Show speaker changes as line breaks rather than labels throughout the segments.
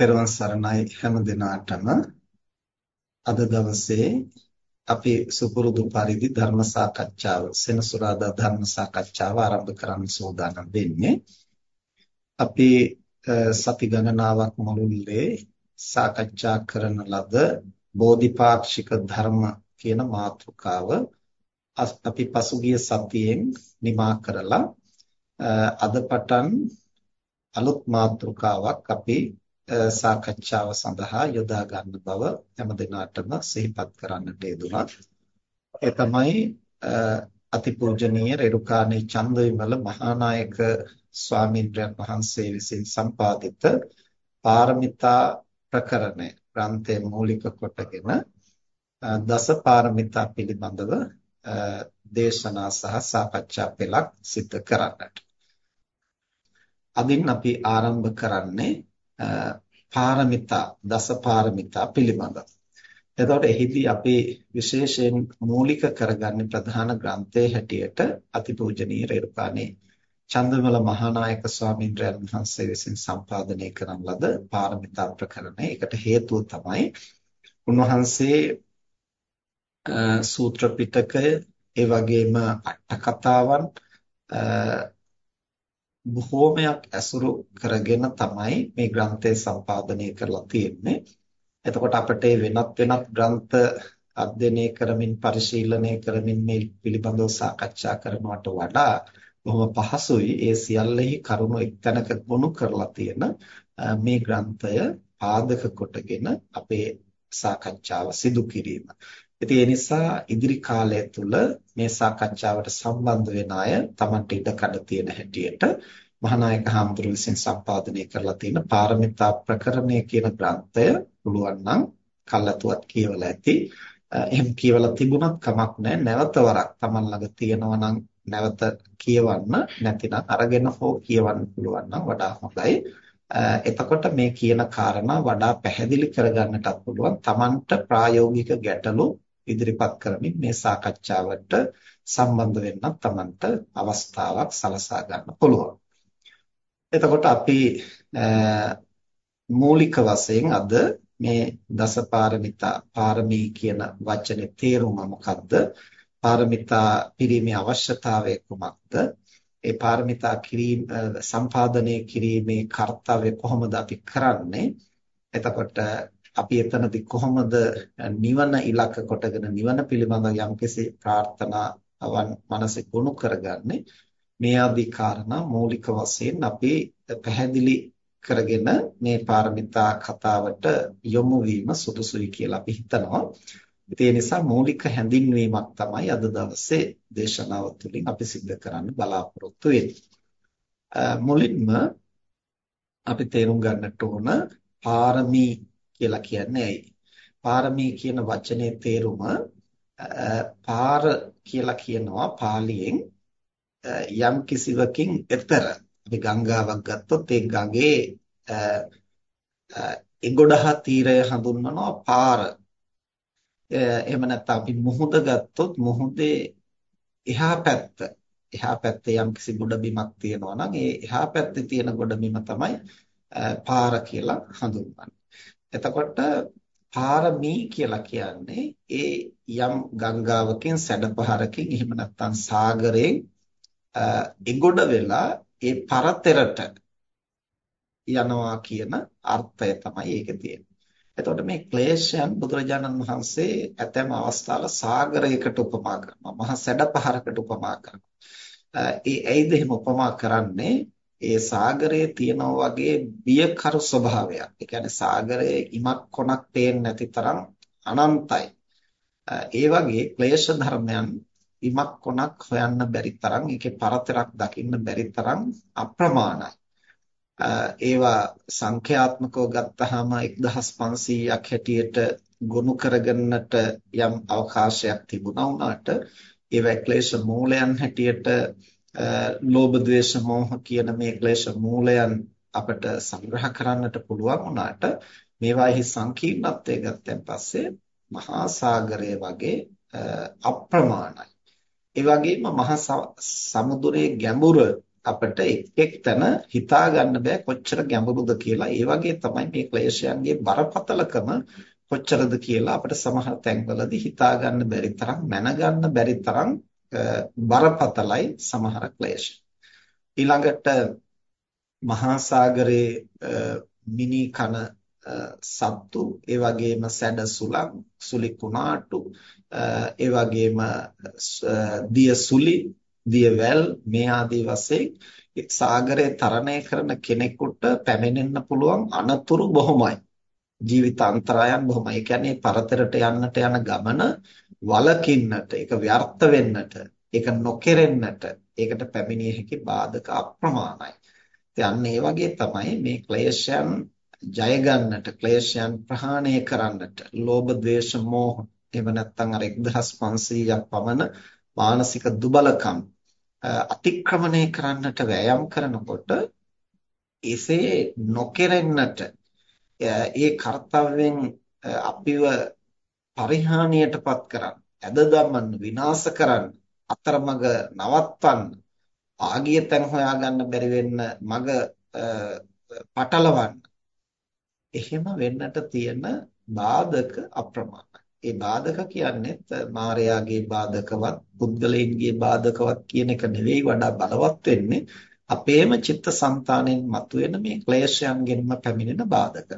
පෙරවන් සරණයි හැම දිනාටම. අද දවසේ අපි සුපුරුදු පරිදි ධර්ම සාකච්ඡාව සෙනසුරාදා ධර්ම සාකච්ඡාව ආරම්භ කරන්න සූදානම් වෙන්නේ. අපි සති ගණනාවක් මුළුල්ලේ සාකච්ඡා කරන ලද බෝධිපාක්ෂික ධර්ම කියන මාතෘකාව අපි පසුගිය සතියෙන් නිමා කරලා අද පටන් අලුත් මාතෘකාවක් අපි සාකච්ඡාව සඳහා යොදා ගන්න බව හැම දිනාටම සිහිපත් කරන්නට යෙදුණා. ඒ තමයි අතිපූජනීය රේරුකාණේ චන්දවිමල මහානායක ස්වාමීන් වහන්සේ විසින් සම්පාදිත පාරමිතා ප්‍රකරණය ග්‍රන්ථය මූලික කොටගෙන දස පාරමිතා පිළිබඳව දේශනා සහ සාකච්ඡා පෙළක් සිදු කරන්නට. අදින් අපි ආරම්භ කරන්නේ පාරමිතා දස පාරමිතා පිළිබඳව. එතකොට එහිදී අපි විශේෂයෙන් මූලික කරගන්නේ ප්‍රධාන ග්‍රන්ථයේ හැටියට අතිපූජනීය රේරුකාණේ චන්දමල මහානායක ස්වාමීන් වහන්සේ විසින් සම්පාදනය කරන ලද පාරමිතා ප්‍රකරණය. ඒකට හේතුව තමයි උන්වහන්සේ සූත්‍ර පිටකය ඒ වගේම අට කතාවන් බොහෝමයක් ඇසුරු කරගෙන තමයි මේ ග්‍රන්ථය සම්පාදනය කරලා තියෙන්නේ. එතකොට අපිට වෙනත් වෙනත් ග්‍රන්ථ අධ්‍යයනය කරමින් පරිශීලනය කරමින් මේ පිළිබඳව සාකච්ඡා කරනවට වඩා බොහොම පහසුයි ඒ සියල්ලෙහි කරුණු එක්තැනක ගොනු කරලා තියෙන මේ ග්‍රන්ථය පාදක කොටගෙන අපේ සාකච්ඡාව සිදු කිරීම. ඉතින් ඒ නිසා ඉදිරි කාලය තුල මේ සාකච්ඡාවට සම්බන්ධ වෙන අය Tamante ඉඩකඩ තියෙන හැටියට මහානායක හාමුදුරුවෝ විසින් සම්පාදනය කරලා තියෙන පාරමිතා ප්‍රකරණය කියන ග්‍රන්ථය පුළුවන් නම් කල්ලාතුවත් කියවලා ඇති. එහෙම කියවලා තිබුණත් කමක් නැහැ. නැවත වරක් Taman ළඟ තියෙනවා නම් නැවත කියවන්න නැතිනම් අරගෙන හෝ කියවන්න පුළුවන් නම් වඩා හොඳයි. එතකොට මේ කියන කාරණා වඩා පැහැදිලි කරගන්නටත් පුළුවන්. Tamanට ප්‍රායෝගික ගැටලු ඉදිරිපත් කරමින් මේ සාකච්ඡාවට සම්බන්ධ වෙන්නත් Tamanට අවස්ථාවක් සලසා ගන්න පුළුවන්. එතකොට අපි මූලික වශයෙන් අද මේ දසපාරමිතා පාරමී කියන වචනේ තේරුම මොකක්ද? පාරමිතා පිරීමේ අවශ්‍යතාවය කුමක්ද? ඒ පාරමිතා කිරීම සම්පාදනය කිරීමේ කාර්යය කොහොමද අපි කරන්නේ? එතකොට අපි එතනදී කොහොමද නිවන ඉලක්ක කොටගෙන නිවන පිළිබඳව යම්කිසි ප්‍රාර්ථනාවන් මනසේ ගොනු කරගන්නේ මේ ආදී කාරණා මූලික වශයෙන් අපි පැහැදිලි කරගෙන මේ පාරමිතා කතාවට යොමු වීම සුදුසුයි කියලා අපි හිතනවා. ඒ නිසා මූලික හැඳින්වීමක් තමයි අද දවසේ දේශනාව තුළින් අපි සිදු කරන්න බලාපොරොත්තු වෙන්නේ. මුලින්ම අපි තේරුම් ගන්නට ඕන පාරමී කියලා කියන්නේ ඇයි? පාරමී කියන වචනේ තේරුම පාර කියලා කියනවා පාලියෙන් යම් කිසිවකින් එතර අපි ගංගාවක් ගත්තොත් ඒ ගඟේ එගොඩහ තීරය හඳුන්වනවා පාර. එහෙම නැත්නම් අපි මුහුද ගත්තොත් මුහුදේ එහා පැත්ත එහා පැත්තේ යම් කිසි ගොඩබිමක් තියෙනවා නම් ඒ එහා පැත්තේ තියෙන ගොඩබිම තමයි පාර කියලා හඳුන්වන්නේ. එතකොට පාරමී කියලා කියන්නේ ඒ යම් ගංගාවකින් සැඩපහරකින් එහෙම නැත්නම් සාගරයෙන් එගොඩ වෙලා ඒ පරතරට යනවා කියන අර්ථය තමයි ඒකේ තියෙන්නේ. එතකොට මේ ක්ලේශයන් බුදුරජාණන් වහන්සේ ඇතැම් අවස්ථාවල සාගරයකට උපමා කරනවා. මහා සැඩපහරකට උපමා කරනවා. ඒ ඇයිද එහෙම උපමා කරන්නේ? ඒ සාගරයේ තියෙනා වගේ බියකරු ස්වභාවයක්. ඒ කියන්නේ සාගරයේ ඉමක් කොනක් පේන්නේ නැති තරම් අනන්තයි. ඒ වගේ ක්ලේශ ධර්මයන් ඉමක් කොනක් හොයන්න බැරි තරම් ඒකේ පරතරක් දකින්න බැරි තරම් අප්‍රමාණයි. ඒවා සංඛ්‍යාත්මකව ගත්තාම 1500ක් හැටියට ගොනු කරගන්නට යම් අවකාශයක් තිබුණා වුණාට ඒවා ක්ලේශ මූලයන් හැටියට ලෝභ ද්වේෂ මෝහ කියන මේ ක්ලේශ මූලයන් අපිට සංග්‍රහ කරන්නට පුළුවන් වුණාට මේවාෙහි සංකීර්ණත්වය ගත්තන් පස්සේ මහා සාගරය වගේ අප්‍රමාණයි. ඒ වගේම මහා සමුද්‍රයේ ගැඹුර අපිට එක් එක් තැන හිතා ගන්න බෑ කොච්චර ගැඹුරුද කියලා. ඒ වගේ තමයි මේ ක්ලේශයන්ගේ බරපතලකම කොච්චරද කියලා අපිට සමහර තැන්වලදී හිතා ගන්න බැරි තරම් මැනගන්න බැරි තරම් බරපතලයි සමහර ක්ලේශ. ඊළඟට මහා සාගරයේ මිනි කන සත්තු ඒ වගේම සැඩ සුලං සුලි කුණාටු ඒ වගේම දිය සුලි දිය වැල් මේ ආදී වශයෙන් සාගරය තරණය කරන කෙනෙකුට පැමිණෙන්න පුළුවන් අනතුරු බොහොමයි ජීවිත අන්තරායන් බොහොමයි. ඒ කියන්නේ පරතරට යන්නට යන ගමන වලකින්නට, ඒක ව්‍යර්ථ වෙන්නට, ඒක නොකෙරෙන්නට, ඒකට පැමිණිය හැකි බාධක අප්‍රමාණයි. ඉතින් ඒ වගේ තමයි මේ ක්ලේශයන් ජය ගන්නට, ක්ලේශයන් ප්‍රහාණය කරන්නට, ලෝභ, ද්වේෂ, මෝහ එහෙම නැත්නම් අර 1500ක් පමණ මානසික දුබලකම් අතික්‍රමණය කරන්නට වෑයම් කරනකොට එසේ නොකෙරෙන්නට ඒ කාර්යයෙන් අපිව පරිහානියටපත් කරන්න, ඇද දමන්න, විනාශ කරන්න, අතරමඟ නවත්වන්න, ආගිය තැන් හොයාගන්න බැරි වෙන්න මග පටලවන්න. එහෙම වෙන්නට තියෙන බාධක අප්‍රමාණයි. ඒ බාධක කියන්නේ මායාගේ බාධකවත් පුද්ගලයන්ගේ බාධකවත් කියන එක නෙවෙයි වඩා බලවත් වෙන්නේ අපේම චිත්තසංතාණයෙන් මතුවෙන මේ ක්ලේශයන්ගෙන්ම පැමිණෙන බාධක.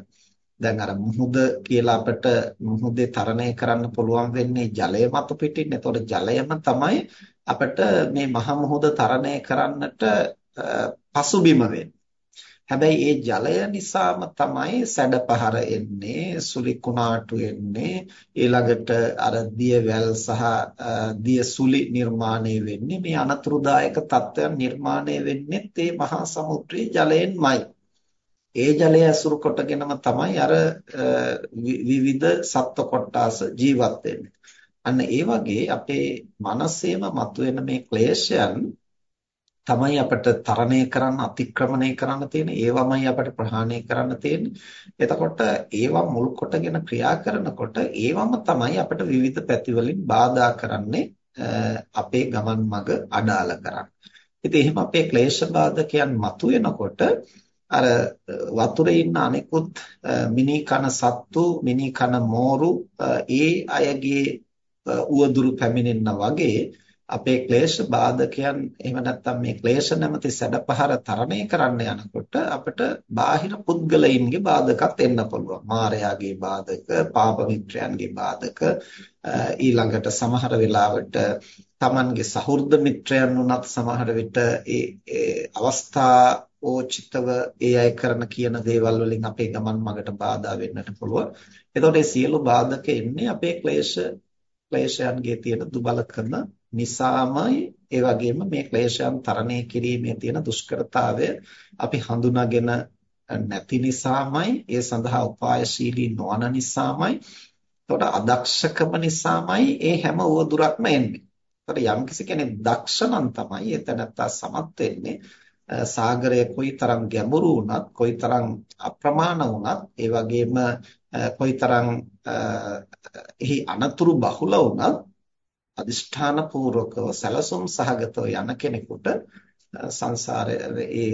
දැන් අර මුහුද කියලා අපිට මුහුදේ තරණය කරන්න පුළුවන් වෙන්නේ ජලය මත පිටින්. එතකොට ජලයම තමයි අපිට මේ මහ මුහුද තරණය කරන්නට පසුබිම වෙන්නේ. හැබැයි ඒ ජලය නිසාම තමයි සැඩපහර එන්නේ, සුලි කුණාටු එන්නේ, ඊළඟට අර දියවැල් සහ දිය සුලි නිර්මාණය වෙන්නේ. මේ අනතුරුදායක තත්ත්වයන් නිර්මාණය වෙන්නේ මේ මහා සමුද්‍රයේ ජලයෙන්මයි. ඒ ජලය ඇසුරු කොටගෙනම තමයි අර විවිධ සත්ව කොට්ටාස ජීවත් වෙන්නේ. අන්න ඒ වගේ අපේ මනසේම මතුවෙන මේ ක්ලේශයන් තමයි අපිට තරණය කරන්න අතික්‍රමණය කරන්න තියෙන්නේ. ඒවමයි අපිට ප්‍රහාණය කරන්න තියෙන්නේ. එතකොට ඒවා මුල් කොටගෙන ක්‍රියා කරනකොට ඒවම තමයි අපිට විවිධ පැතිවලින් බාධා කරන්නේ අපේ ගමන් මඟ අඩාල කරන්නේ. ඉතින් එහෙම අපේ ක්ලේශ බාධකයන් මතුවෙනකොට අර වතුරේ ඉන්න අනෙකුත් මිනි කන සත්තු මිනි කන මෝරු ඒ අයගේ උවදුරු පැමිණෙන්න වගේ අපේ ක්ලේශ බාධකයන් එහෙම නැත්නම් මේ ක්ලේශ නැමැති සැඩපහර තරණය කරන්න යනකොට අපිට බාහිර පුද්ගලයින්ගේ බාධකත් එන්න පුළුවන්. මායාගේ බාධක, පාප මිත්‍රයන්ගේ බාධක ඊළඟට සමහර වෙලාවට Tamanගේ සහෘද මිත්‍රයන් උනත් සමහර විට ඒ අවස්ථා ඕචිතව ඒ අය කරන කියන දේවල් වලින් අපේ ගමන් මගට බාධා වෙන්නට පුළුවන්. එතකොට මේ සියලු බාධක එන්නේ අපේ ක්ලේශ ක්ලේශයන්ගේ තියෙන දුබලකම නිසාමයි ඒ වගේම මේ ක්ලේශයන් තරණය කිරීමේ තියෙන දුෂ්කරතාවය අපි හඳුනාගෙන නැති නිසාමයි ඒ සඳහා උපායශීලී නොවන නිසාමයි එතකොට අදක්ෂකම නිසාමයි ඒ හැම උවදුරක්ම එන්නේ. එතකොට යම්කිසි කෙනෙක් දක්ෂ නම් තමයි එතනත්තා සමත් වෙන්නේ සාගරය කොයිතරම් ගැඹුරු වුණත් කොයිතරම් අප්‍රමාණ වුණත් ඒ වගේම කොයිතරම් එහි අනතුරු බහුල වුණත් අදිෂ්ඨාන පූර්වකව සැලසුම් සහගතව යන කෙනෙකුට සංසාරයේ ඒ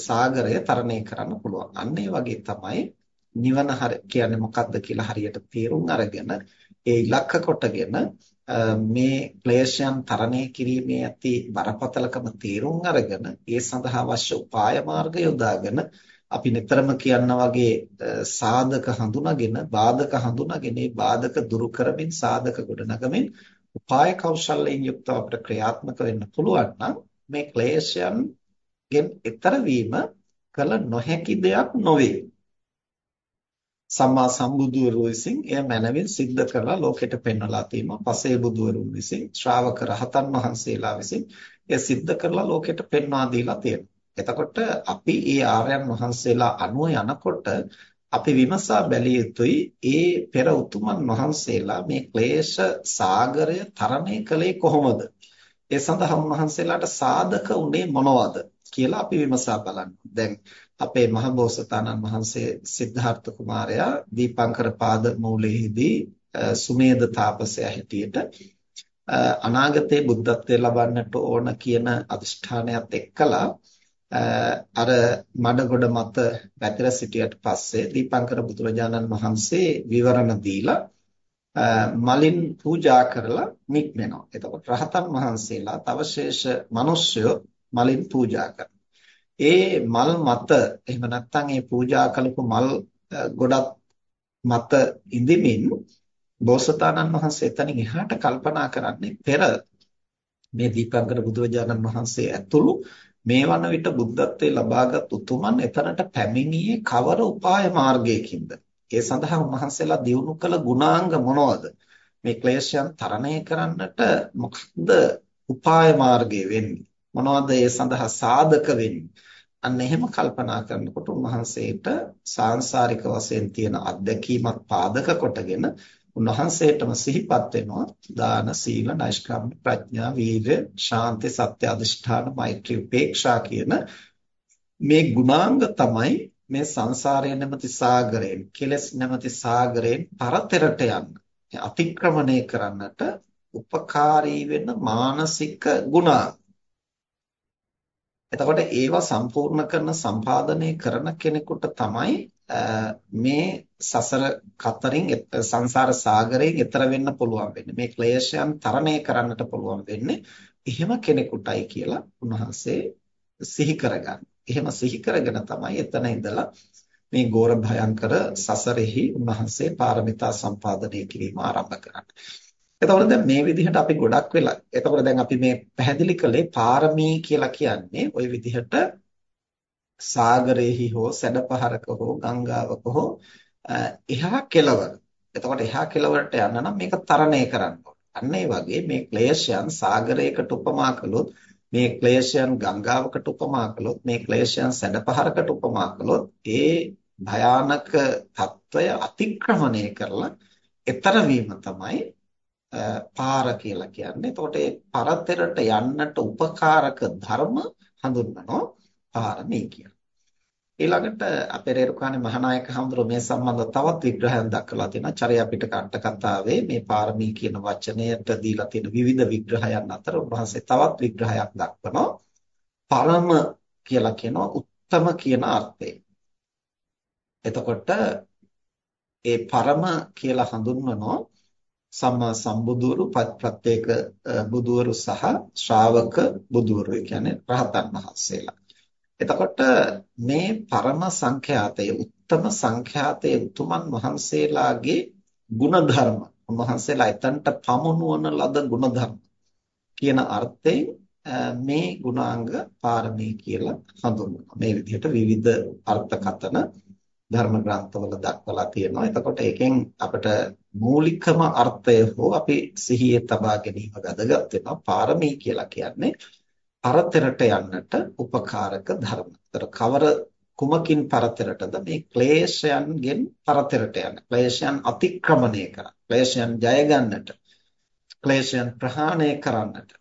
සාගරය තරණය කරන්න පුළුවන්. අන්න ඒ වගේ තමයි නිවන කියන්නේ මොකක්ද කියලා හරියට තේරුම් අරගෙන ඒ ඉලක්ක කොටගෙන මේ ක්ලේශයන් තරණය කිරීමේ ඇති බරපතලකම තේරුම් අරගෙන ඒ සඳහා අවශ්‍ය උපාය මාර්ග යොදාගෙන අපි නිතරම කියනා වගේ සාධක හඳුනාගෙන බාධක හඳුනාගෙන මේ බාධක දුරු කරමින් සාධක ගොඩනගමින් උපාය කෞශල්‍යයෙන් යුක්තව අපිට ක්‍රියාත්මක වෙන්න පුළුවන් නම් මේ ක්ලේශයන් ගෙන් ඈතර වීම කල නොහැකි දෙයක් නොවේ. සම්මා සම්බුදුවරු විසින් එය මනවින් සිද්ධ කරලා ලෝකෙට පෙන්වලා තියෙනවා. පසේ බුදුවරුන් විසින් ශ්‍රාවක රහතන් වහන්සේලා විසින් එය සිද්ධ කරලා ලෝකෙට පෙන්වා දීලා තියෙනවා. එතකොට අපි ඒ ආර්යයන් වහන්සේලා අනුව යනකොට අපි විමසා බැලිය යුතුයි ඒ පෙර උතුමන් වහන්සේලා මේ ක්ලේශ සාගරය තරණය කළේ කොහොමද? ඒ සඳහා උන්වහන්සේලාට සාධක උනේ මොනවද කියලා අපි විමසා බලන්න. දැන් අපේ මහබෝසතාණන් වහන්සේ සිද්ධාර්ථ කුමාරයා දීපංකර පාද මූලයේදී සුමේද තාපසයා හැටියට අනාගතයේ බුද්ධත්වයේ ලබන්නට ඕන කියන අදිෂ්ඨානයත් එක්කලා අර මඩගොඩ මත පැතිර සිටියට පස්සේ දීපංකර බුදුරජාණන් වහන්සේ විවරණ දීලා මලින් පූජා කරලා නික්මෙනවා. එතකොට රහතන් වහන්සේලා තව ශේෂ මිනිස්සුયો මලින් පූජා කරනවා. ඒ මල් මත එහෙම නැත්නම් ඒ පූජා කළපු මල් ගොඩක් මත ඉඳිමින් බෝසතාණන් වහන්සේ එතනින් එහාට කල්පනා කරන්නේ පෙර මේ දීපංකර බුදුරජාණන් වහන්සේ ඇතුළු මේ වන විට බුද්ධත්වයේ ලබාගත් උතුමන් එතනට පැමිණියේ කවර උපාය මාර්ගයකින්ද? ඒ සඳහා උන්වහන්සේලා දියුණු කළ ගුණාංග මොනවද? මේ ක්ලේශයන් තරණය කරන්නට මොකක්ද උපාය මාර්ගය වෙන්නේ? මොනවද ඒ සඳහා සාධක වෙන්නේ? අන්න එහෙම කල්පනා කරනකොට උන්වහන්සේට සාංශාරික වශයෙන් තියෙන අත්දැකීමක් පාදක කොටගෙන උන්වහන්සේටම සිහිපත් වෙනවා දාන සීල නෛෂ්ක්‍රම්‍ය ප්‍රඥා වීර්ය ශාන්ති සත්‍ය අධිෂ්ඨාන මෛත්‍රී උපේක්ෂා කියන මේ ගුණාංග තමයි මේ සංසාරයේ නැමැති සාගරයෙන් කෙලස් නැමැති සාගරයෙන් පරතරට යන්න. අතික්‍රමණය කරන්නට උපකාරී වෙන මානසික ගුණාංග. එතකොට ඒවා සම්පූර්ණ කරන සම්පාදනය කරන කෙනෙකුට තමයි මේ සසර කතරින් සංසාර සාගරයෙන් එතර වෙන්න පුළුවන් වෙන්නේ. මේ ක්ලේශයන් තරණය කරන්නට පුළුවන් වෙන්නේ එහෙම කෙනෙකුටයි කියලා උන්වහන්සේ සිහි කරගන්න. එහෙම සිහි කරගෙන තමයි එතන ඉඳලා මේ ගෝර භයංකර සසරෙහි උන්වහන්සේ පාරමිතා සම්පාදනය කිරීම ආරම්භ කරන්නේ. එතකොට දැන් මේ විදිහට අපි ගොඩක් වෙලා එතකොට දැන් අපි මේ පැහැදිලි කළේ පාරමී කියලා කියන්නේ ওই විදිහට සාගරයේහි හෝ සැඩ පහරක හෝ ගංගාවක හෝ එහා කෙළවර. එතකොට එහා කෙළවරට යන්න නම් මේක තරණය කරන්න අන්න ඒ වගේ මේ ක්ලේශයන් සාගරයකට උපමා කළොත් මේ ක්ලේශයන් ගංගාවකට උපමා කළොත් මේ ක්ලේශයන් සැඩ පහරකට උපමා කළොත් ඒ භයානක తত্ত্বය අතික්‍රමණය කරලා ඈතර වීම තමයි පාර කියලා කියන්නේ. එතකොට ඒ පරතරට යන්නට උපකාරක ධර්ම හඳුන්වනවා. පාරමී කියලා. ඊළඟට අපේ රේරුකාණේ මහානායක හඳුරෝ මේ සම්බන්ධව තවත් විග්‍රහයක් දක්වලා තියෙනවා. චර්යා පිටක අට කතාවේ මේ පාරමී කියන වචනයට දීලා තියෙන විවිධ විග්‍රහයන් අතර උන්වහන්සේ තවත් විග්‍රහයක් දක්වනවා. පරම කියලා කියනවා උත්තම කියන අර්ථය. එතකොට ඒ පරම කියලා හඳුන්වනවා සම්මා සම්බුදුවරු ප්‍රත්‍යේක බුදුවරු සහ ශ්‍රාවක බුදුවරු කියන්නේ රහතන් වහන්සේලා. එතකොට මේ පරම සංඛ්‍යාතය උත්තම සංඛ්‍යාතය උතුමන් වහන්සේලාගේ ಗುಣධර්ම වහන්සේලා එතනට පමුණුවන ලද ಗುಣධර්ම කියන අර්ථයෙන් මේ ගුණාංග පාරමී කියලා හඳුන්වනවා. මේ විදිහට විවිධ අර්ථකතන ධර්ම ග්‍රන්ථවල දක්වලා තියෙනවා. එතකොට ඒකෙන් අපිට මූලිකම අර්ථය හෝ අපි සිහියේ තබා ගැනීම වැදගත් වෙනවා. පාරමී කියලා කියන්නේ පරතරට යන්නට උපකාරක ධර්ම. ඒතර කවර කුමකින් පරතරටද මේ ක්ලේශයන්ගෙන් පරතරට යන. ක්ලේශයන් අතික්‍රමණය කර. ක්ලේශයන් ජය ගන්නට. ක්ලේශයන් ප්‍රහාණය කරන්නට.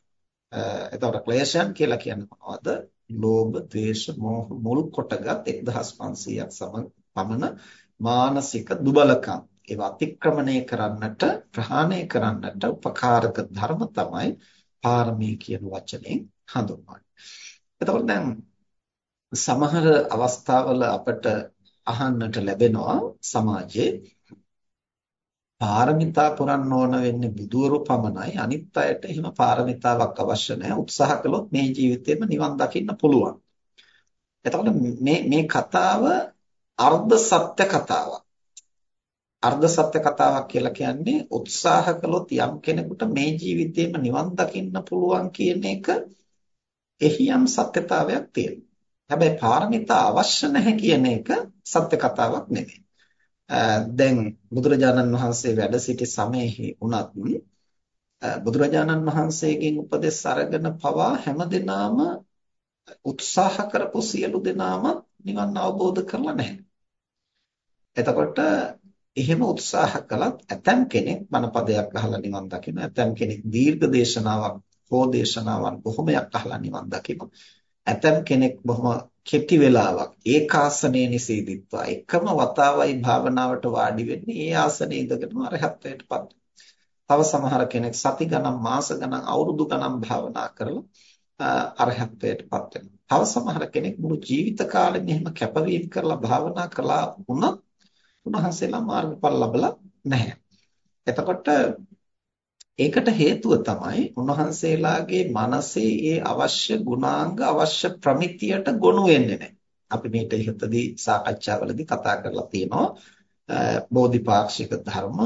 එතකොට ක්ලේශයන් කියලා කියන්නේ මොනවද? ලෝභ, ද්වේෂ, මෝහ මුල් කොටගත් 1500ක් සම පමණ මානසික දුබලකම්. ඒවා අතික්‍රමණය කරන්නට, ප්‍රහාණය කරන්නට උපකාරක ධර්ම තමයි පාරමී කියන වචනේ හඳුන්වන්නේ. එතකොට දැන් සමහර අවස්ථාවල අපට අහන්නට ලැබෙනවා සමාජයේ පාරමිතා පුරන්න ඕන වෙන්නේ බුදුවරු පමණයි අනිත් අයට එහෙම පාරමිතාවක් අවශ්‍ය නැහැ උත්සාහ කළොත් මේ ජීවිතේම නිවන් දකින්න පුළුවන්. එතකොට මේ මේ කතාව අර්ධ සත්‍ය කතාවක්. අර්ධ සත්‍ය කතාවක් කියලා කියන්නේ උත්සාහ කළොත් යම් කෙනෙකුට මේ ජීවිතේම නිවන් දකින්න පුළුවන් කියන එක එහි යම් සත්‍යතාවයක් තියෙනවා. හැබැයි පාරමිතා අවශ්‍ය නැහැ කියන එක සත්‍ය කතාවක් නෙමෙයි. දැන් බුදුරජාණන් වහන්සේ වැඩ සිටි සමයේහි උනත් බුදුරජාණන් වහන්සේගෙන් උපදෙස් අරගෙන පවා හැමදෙනාම උත්සාහ කරපු සියලු දෙනාම නිවන් අවබෝධ කරලා නැහැ. එතකොට එහෙම උත්සාහ කළත් ඇතම් කෙනෙක් මනපදයක් අහලා නිවන් දකින්න ඇතම් කෙනෙක් දීර්ඝ දේශනාවක් හෝ දේශනාවන් බොහොමයක් අහලා නිවන් දකින්න. ඇතම් කෙනෙක් බොහොම කෙටි වෙලාවක් ඒකාසනයේ නිසීදිත්වා එකම වතාවයි භාවනාවට වාඩි වෙන්නේ ඒ ආසනයේ ඉඳගෙනම අරහත්ත්වයටපත් තව සමහර කෙනෙක් සති ගණන් මාස ගණන් අවුරුදු ගණන් භාවනා කරලා අරහත්ත්වයටපත් වෙනවා. තව සමහර කෙනෙක් මුළු ජීවිත කාලෙම එහෙම කැපවීම කරලා භාවනා කළා වුණත් උන්වහන්සේලා මාර්ගඵල ලබලා නැහැ. එතකොට ඒකට හේතුව තමයි උන්වහන්සේලාගේ මනසේ ඒ අවශ්‍ය ගුණාංග අවශ්‍ය ප්‍රමිතියට ගොනු වෙන්නේ නැහැ. අපි මේට ඉහතදී සාකච්ඡාවලදී කතා කරලා තියෙනවා බෝධිපාක්ෂික ධර්ම,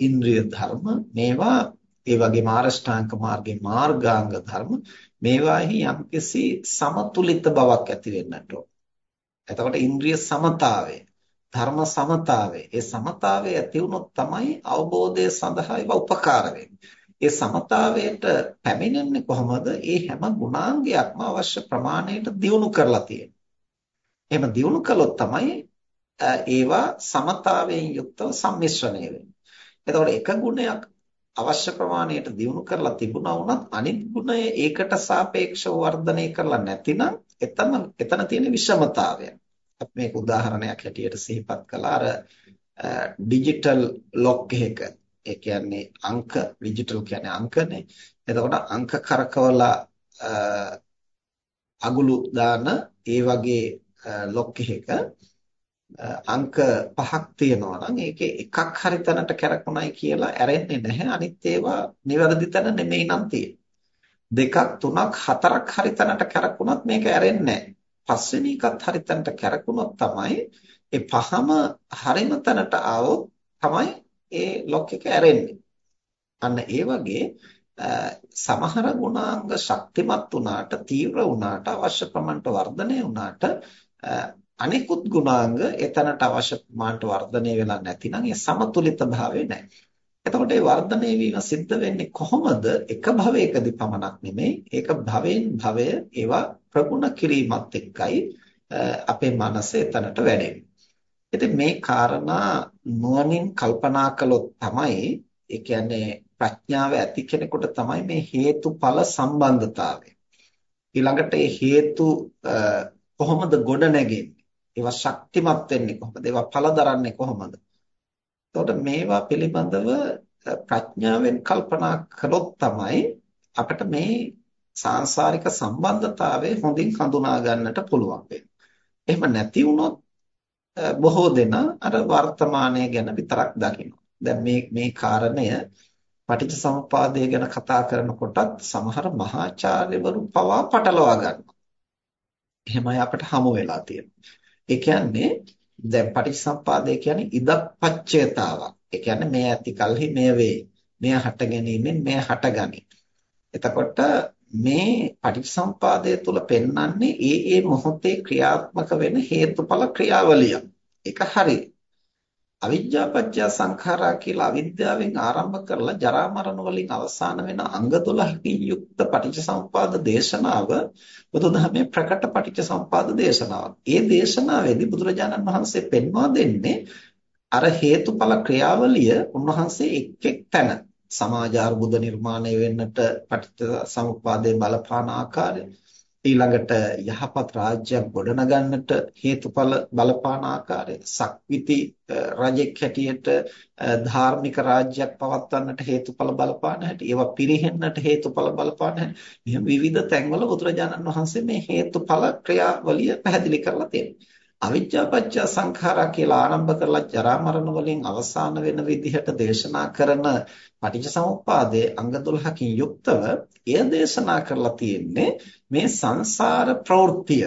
ඉන්ද්‍රිය ධර්ම මේවා ඒ වගේම ආරෂ්ඨාංග මාර්ගයේ මාර්ගාංග ධර්ම මේවාෙහි යම්කිසි සමතුලිත බවක් ඇති වෙන්නට ඕන. එතකොට ඉන්ද්‍රිය සමතාවය ධර්ම සමතාවය. ඒ සමතාවය ඇති වුණොත් තමයි අවබෝධය සඳහා ඒවා උපකාර ඒ සමතාවයට පැමිණෙන්නේ කොහොමද? ඒ හැම ගුණාංගයක්ම අවශ්‍ය ප්‍රමාණයට දියුණු කරලා තියෙනවා. එහෙම දියුණු කළොත් තමයි ඒවා සමතාවයෙන් යුක්තව සම්මිශ්‍රණය වෙන්නේ. එතකොට එක ගුණයක් අවශ්‍ය ප්‍රමාණයට දියුණු කරලා තිබුණා වුණත් අනිත් ගුණය ඒකට සාපේක්ෂව වර්ධනය කරලා නැතිනම් එතන එතන තියෙන විෂමතාවය. අපි මේක උදාහරණයක් හැටියට සිහිපත් කළා. අර ඩිජිටල් ලොක් එකක ඒ කියන්නේ අංක ඩිජිටල් කියන්නේ අංකනේ. එතකොට අංක කරකවලා අගුළු දාන ඒ වගේ ලොක් එකක අංක පහක් තියෙනවා නම් ඒකේ එකක් හරි තැනට කැරකුණයි කියලා ඇරෙන්නේ නැහැ. අනිත් ඒවා නිවැරදි තැන නෙමෙයි නම් තියෙන්නේ. දෙකක් තුනක් හතරක් හරි තැනට කැරකුණත් මේක ඇරෙන්නේ නැහැ. පස්වෙනි එකත් හරි තැනට කැරකුණොත් තමයි ඒ පහම හරිම තැනට ආවොත් තමයි ඒ ලොක් එක ඇරෙන්නේ. අන්න ඒ වගේ සමහර ගුණාංග ශක්තිමත් වුණාට තීව්‍ර වුණාට අවශ්‍ය ප්‍රමාණයට වර්ධනය වුණාට අනිකුත් ගුණාංග එතනට අවශ්‍ය ප්‍රමාණයට වර්ධනය වෙලා නැතිනම් ඒ සමතුලිත භාවය නැහැ. එතකොට මේ වර්ධනය වීම සිද්ධ වෙන්නේ කොහොමද? එක භවයකදී පමණක් නෙමෙයි. ඒක භවෙන් භවය ඒවා ප්‍රගුණ කිරීමත් එක්කයි අපේ මනස එතනට වැඩෙන්නේ. ඉතින් මේ කාරණා නුවණින් කල්පනා කළොත් තමයි ඒ කියන්නේ ප්‍රඥාව ඇති කෙනෙකුට තමයි මේ හේතුඵල සම්බන්ධතාවය. ඊළඟට ඒ හේතු කොහොමද ගොඩ නැගෙන්නේ? ඒවා ශක්තිමත් වෙන්නේ කොහොමද? ඒවා ඵල දරන්නේ කොහොමද? එතකොට මේවා පිළිබඳව ප්‍රඥාවෙන් කල්පනා කළොත් තමයි අපිට මේ සාංශාරික සම්බන්ධතාවය හොඳින් හඳුනා ගන්නට පුළුවන් වෙන්නේ. එහෙම නැති වුණොත් බොහෝ දෙනා අර වර්තමානය ගැන විතරක් දකිනවා. දැන් මේ මේ කාරණය පටිච්චසමුපාදය ගැන කතා කරනකොටත් සමහර මහාචාර්යවරු පවා පටලවා ගන්නවා. එහෙමයි අපිට හමු වෙලා තියෙන්නේ. ඒ කියන්නේ දැන් පටිච්චසමුපාදය කියන්නේ ඉදප්පච්චයතාවක්. ඒ කියන්නේ මේ ඇති කල්හි මේ වේ. මෙය හට ගැනීමෙන් මෙය හටගනි. එතකොට මේ පටිච්චසමුපාදය තුල පෙන්වන්නේ ඒ ඒ මොහොතේ ක්‍රියාත්මක වෙන හේතුඵල ක්‍රියාවලිය. ඒක හරි. අවිජ්ජා පත්‍ය සංඛාරා කියලා අවිද්‍යාවෙන් ආරම්භ කරලා ජරා මරණ වලින් අවසාන වෙන අංග 12කින් යුක්ත පටිච්චසමුපාද දේශනාව බුදුදහමේ ප්‍රකට පටිච්චසමුපාද දේශනාවක්. ඒ දේශනාවේදී බුදුරජාණන් වහන්සේ පෙන්වා දෙන්නේ අර හේතුඵල ක්‍රියාවලිය උන්වහන්සේ එක් එක් තැන සමාජ අර්බුද නිර්මාණය වෙන්නට පටිච්චසමුපාදයේ බලපාන ආකාරය ඊළඟට යහපත් රාජ්‍යයක් ගොඩනගන්නට හේතුඵල බලපාන ආකාරය සක්විති රජෙක් හැටියට ධාර්මික රාජ්‍යයක් පවත්වන්නට හේතුඵල බලපාන හැටි ඒවා පිරිහෙන්නට හේතුඵල බලපාන හැටි. මෙහෙම විවිධ තැන්වල බුදුරජාණන් වහන්සේ මේ හේතුඵල ක්‍රියාවලිය පැහැදිලි කරලා තියෙනවා. අවිජ්ජා පත්‍ය සංඛාරා කියලා ආරම්භ කරලා ජරා මරණ වලින් අවසාන වෙන විදිහට දේශනා කරන පටිච්චසමුප්පාදයේ අංග 12කින් යුක්තව එය දේශනා කරලා තියෙන්නේ මේ සංසාර ප්‍රවෘත්තිය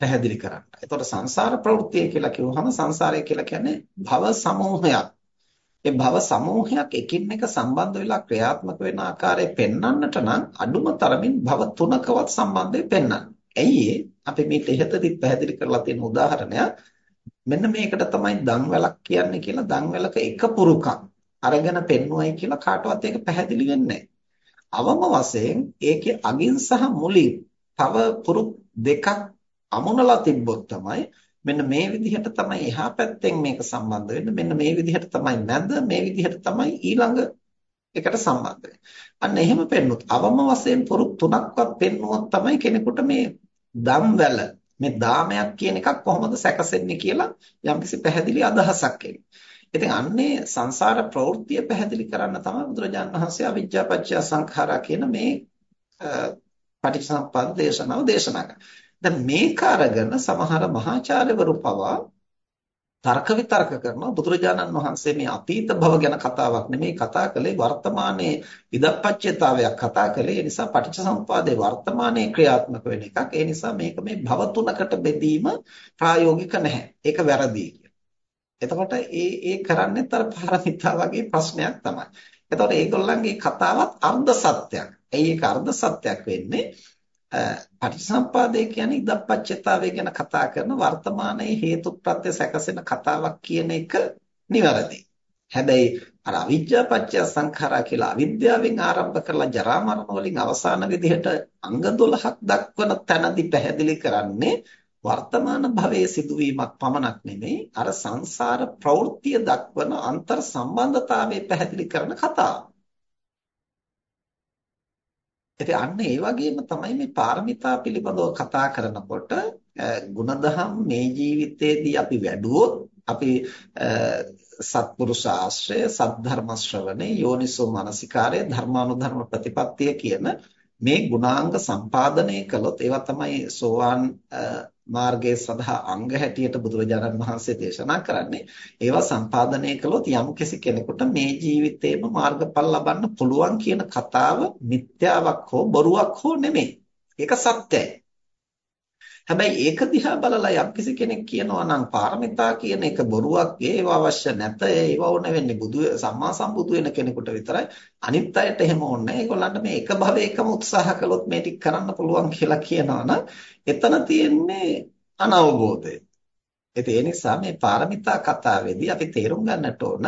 පැහැදිලි කරන්න. එතකොට සංසාර ප්‍රවෘත්තිය කියලා කිව්වහම සංසාරය කියලා කියන්නේ භව සමූහයක්. ඒ භව සමූහයක් එකින් එක සම්බන්ධ වෙලා ක්‍රියාත්මක වෙන ආකාරය පෙන්වන්නට නම් අඩුම තරමින් භව තුනකවත් සම්බන්ධය පෙන්වන්න. ඇයි අපි මේ ඉහතදී පැහැදිලි කරලා තියෙන උදාහරණයක්. මෙන්න මේකට තමයි දන්වැලක් කියන්නේ කියලා දන්වැලක එක පුරුකක් අරගෙන පෙන්වුවයි කියලා කාටවත් ඒක පැහැදිලි වෙන්නේ අවම වශයෙන් ඒකේ අගින් සහ මුලින් තව පුරුක් දෙකක් අමුණලා තිබ්බොත් තමයි මෙන්න මේ විදිහට තමයි එහා පැත්තෙන් මේක සම්බන්ධ වෙන්නේ. මෙන්න මේ විදිහට තමයි නැද මේ විදිහට තමයි ඊළඟ එකට සම්බන්ධ අන්න එහෙම පෙන්නුත් අවම වශයෙන් පුරුක් තුනක්වත් පෙන්නුවොත් තමයි කෙනෙකුට මේ දම්වැල මේ දාමයක් කියන එකක් කොහොමද සැකසෙන්නේ කියලා යම්කිසි පැහැදිලි අදහසක් එන්නේ. ඉතින් අන්නේ සංසාර ප්‍රවෘත්තිය පැහැදිලි කරන්න තමයි බුදුරජාණන් වහන්සේ අවිජ්ජා පත්‍ය සංඛාරා කියන මේ පටිච්චසමුප්පාද දේශනාව දේශනා කළා. දැන් මේක අරගෙන සමහර මහාචාර්යවරු පවා තර්ක විතර්ක කරනවා බුදුරජාණන් වහන්සේ මේ අතීත භව ගැන කතාවක් නෙමෙයි කතා කළේ වර්තමානයේ විදප්පච්චේතාවයක් කතා කළේ ඒ නිසා පටිච්චසමුපාදේ වර්තමානයේ ක්‍රියාත්මක වෙන එකක් ඒ නිසා මේක මේ භව තුනකට බෙදීම ප්‍රායෝගික නැහැ ඒක වැරදි එතකොට ඒ ඒ කරන්නේත් අර පාරමිතා වගේ ප්‍රශ්නයක් තමයි. එතකොට ඒගොල්ලන්ගේ කතාවත් අර්ධ සත්‍යයක්. ඇයි ඒක අර්ධ සත්‍යයක් වෙන්නේ? පටිසම්පාදේ කියන්නේ ඉදප්පච්චතාවය ගැන කතා කරන වර්තමානයේ හේතුප්‍රත්‍ය සැකසෙන කතාවක් කියන එක නිවැරදි. හැබැයි අර අවිජ්ජා පත්‍ය සංඛාරා කියලා අවිද්‍යාවෙන් ආරම්භ කරලා ජරා මරණ වලින් අවසාන විදිහට අංග 12ක් දක්වන තැනදී පැහැදිලි කරන්නේ වර්තමාන භවයේ සිදුවීමක් පමණක් නෙමෙයි අර සංසාර ප්‍රවෘත්තිය දක්වන අන්තර් සම්බන්ධතාවය පැහැදිලි කරන කතාව. ඉතින් අන්න ඒ වගේම තමයි මේ පාරමිතා පිළිබඳව කතා කරනකොට ಗುಣදහම් මේ ජීවිතේදී අපි වැඩුවොත් අපි සත්පුරුෂ ආශ්‍රය සද්ධර්ම ශ්‍රවණේ යෝනිසෝ මනසිකාරය ධර්මානුධර්ම ප්‍රතිපත්තිය කියන මේ ගුණාංග සම්පාදනය කළොත් ඒවා තමයි සෝවාන් මාර්ගයේ සඳහා අංග හැටියට බුදුරජාණන් වහන්සේ දේශනා කරන්නේ. ඒවා සම්පාදනය කළොත් යම්කිසි කෙනෙකුට මේ ජීවිතේම මාර්ගඵල ලබන්න පුළුවන් කියන කතාව මිත්‍යාවක් හෝ බොරුවක් හෝ නෙමෙයි. ඒක සත්‍යයි. හැබැයි ඒක දිහා බලලා යම්කිසි කෙනෙක් කියනවා නම් පාරමිතා කියන එක බොරුවක් ඒව අවශ්‍ය නැත ඒව ඕන වෙන්නේ බුදු සම්මා සම්බුදු වෙන කෙනෙකුට විතරයි. අනිත් අයට එහෙම ඕනේ ඒගොල්ලන්ට මේ එක භවයකම උත්සාහ කළොත් මේ ටික කරන්න පුළුවන් කියලා කියනවා නම් එතන තියෙන්නේ අනවබෝධය. ඒ නිසා මේ පාරමිතා කතාවේදී අපි තේරුම් ගන්නට ඕන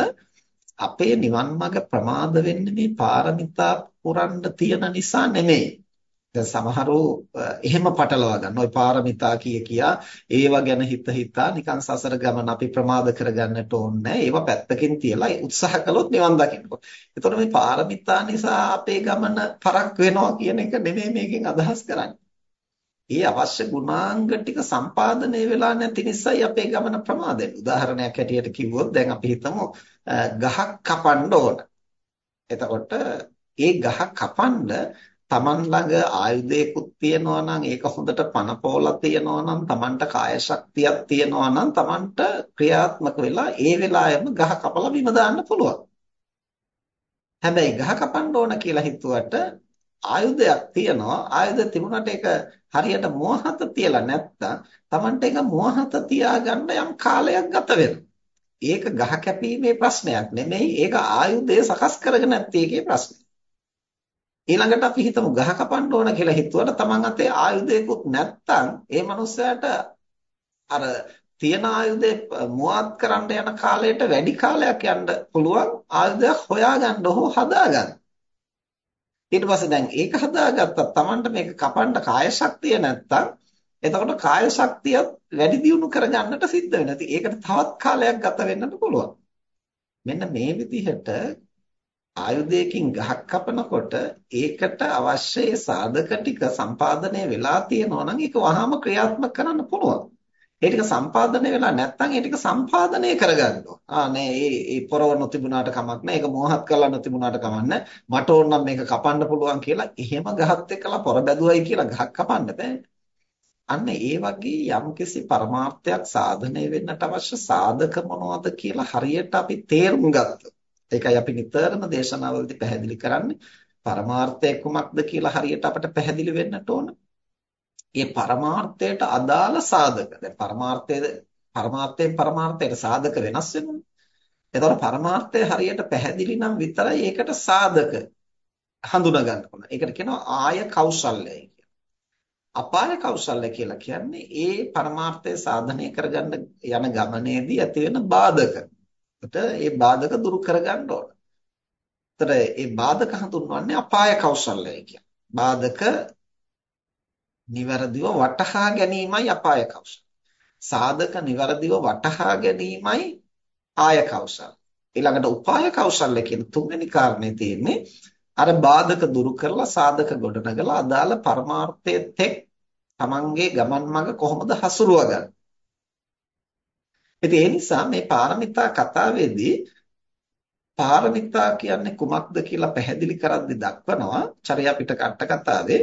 අපේ නිවන් මඟ ප්‍රමාද වෙන්නේ මේ පාරමිතා පුරන්න තියෙන නිසා නෙමෙයි. දැන් සමහරව එහෙම පටලවා ගන්න. ওই පාරමිතා කිය කියා ඒව ගැන හිත හිතා නිකන් සසර ගමන අපි ප්‍රමාද කරගන්නට ඕනේ ඒවා පැත්තකින් තියලා උත්සාහ කළොත් නිවන් දකින්න. එතකොට මේ පාරමිතා නිසා අපේ ගමන පරක් වෙනවා කියන එක නෙමෙයි මේකෙන් අදහස් කරන්නේ. ඒ අවශ්‍ය ගුණාංග ටික සම්පාදනය වෙලා නැති නිසායි අපේ ගමන ප්‍රමාද වෙන්නේ. උදාහරණයක් හැටියට කිව්වොත් දැන් අපි හිතමු ගහක් කපන්න ඕන. එතකොට ඒ ගහ කපන්න තමන් ළඟ ආයුධයකුත් තියෙනවා නම් ඒක හොඳට පනපෝලා තියෙනවා නම් තමන්ට කාය ශක්තියක් තියෙනවා නම් තමන්ට ක්‍රියාත්මක වෙලා ඒ වෙලාවෙම ගහ කපලා බිම දාන්න පුළුවන්. හැබැයි ගහ කපන්න ඕන කියලා හිතුවට ආයුධයක් තියෙනවා ආයුධ තිබුණාට ඒක හරියට මොහත තියලා නැත්තම් තමන්ට ඒක මොහත තියාගන්න යම් කාලයක් ගත වෙනවා. ඒක ගහ කැපීමේ ප්‍රශ්නයක් නෙමෙයි ඒක ආයුධය සකස් කරගෙන නැත්තේ ඒකේ ප්‍රශ්නය. ඊළඟට අපි හිතමු ගහ කපන්න ඕන කියලා හිතුවට Taman අතේ ආයුධයකුත් නැත්තම් ඒ මනුස්සයාට අර තියෙන ආයුධේ මුවාත් කරන්න යන කාලයට වැඩි කාලයක් යන්න පුළුවන් ආයුධයක් හොයාගන්න හෝ හදාගන්න. ඊට පස්සේ දැන් ඒක හදාගත්තා Tamanට මේක කපන්න කාය ශක්තිය නැත්තම් එතකොට කාය ශක්තිය වැඩි දියුණු කරගන්නට සිද්ධ වෙනවා. ඉතින් ඒකට තවත් කාලයක් ගත වෙන්නත් පුළුවන්. මෙන්න මේ විදිහට ආයුධයකින් ගහක් කපනකොට ඒකට අවශ්‍ය සාධක ටික සම්පාදනය වෙලා තියෙනවා නම් ඒක වහාම ක්‍රියාත්මක කරන්න පුළුවන්. ඒ ටික සම්පාදනය වෙලා නැත්නම් ඒ ටික සම්පාදනය කරගන්න ඕන. ආ නෑ ඒ ඒ පොරව නොතිබුණාට කමක් නෑ. ඒක මෝහත් කරලා නොතිබුණාට කමක් නෑ. මට ඕන නම් මේක කපන්න පුළුවන් කියලා එහෙම ගහත් එක්කලා පොර බැදුවයි කියලා ගහක් කපන්න බෑ. අන්න ඒ වගේ යම්කිසි පරමාර්ථයක් සාධනය වෙන්නට අවශ්‍ය සාධක මොනවද කියලා හරියට අපි තේරුම් ගත්තොත් ඒකයි අපි නිතරම දේශනාවලදී පැහැදිලි කරන්නේ පරමාර්ථය කුමක්ද කියලා හරියට අපට පැහැදිලි වෙන්නට ඕන. ඒ පරමාර්ථයට අදාළ සාධක. දැන් පරමාර්ථයේ පරමාර්ථයෙන් පරමාර්ථයට සාධක වෙනස් වෙනවා. එතකොට පරමාර්ථය හරියට පැහැදිලි නම් විතරයි ඒකට සාධක හඳුනා ගන්න ඕන. ඒකට කියනවා ආය කෞශල්‍යයි කියලා. අපාය කෞශල්‍ය කියලා කියන්නේ ඒ පරමාර්ථය සාධනය කරගන්න යන ගමනේදී ඇති වෙන බාධක. එතකොට මේ බාධක දුරු කරගන්න ඕන. එතකොට මේ බාධක හඳුන්වන්නේ අපාය කෞශල්‍යය කියලා. බාධක નિවරදිව වටහා ගැනීමයි අපාය කෞශල්‍ය. සාධක નિවරදිව වටහා ගැනීමයි ආය කෞශල්‍ය. ඊළඟට උපාය කෞශල්‍ය කියන තුන්වෙනි කාරණේ තියෙන්නේ අර බාධක දුරු කරලා සාධක ගොඩනගලා අදාළ පරමාර්ථයේ තෙක් තමන්ගේ ගමන් මඟ කොහොමද හසුරුවගන්නේ ඉතින් ඒ නිසා මේ පාරමිතා කතාවේදී පාරමිතා කියන්නේ කුමක්ද කියලා පැහැදිලි කරද්දී දක්වනවා චර්යා පිටක අට කතාවේ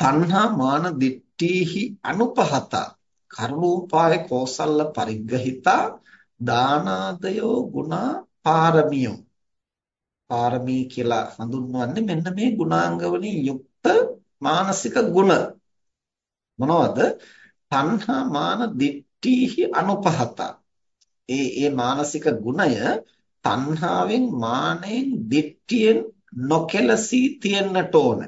තණ්හා මාන දිට්ඨිහි අනුපහතා කර්මෝපාය කෝසල්ල පරිග්‍රහිතා දානාදයෝ ගුණා පාරමියෝ පාරමී කියලා හඳුන්වන්නේ මෙන්න මේ ගුණාංග වලින් යුක්ත මානසික ගුණ මොනවද තණ්හා මාන දිට්ඨිහි අනුපහතා ඒ ඒ මානසික ගුණය තණ්හාවෙන් මානෙන් දිට්ඨියෙන් නොකැලසී තියෙන්නට ඕන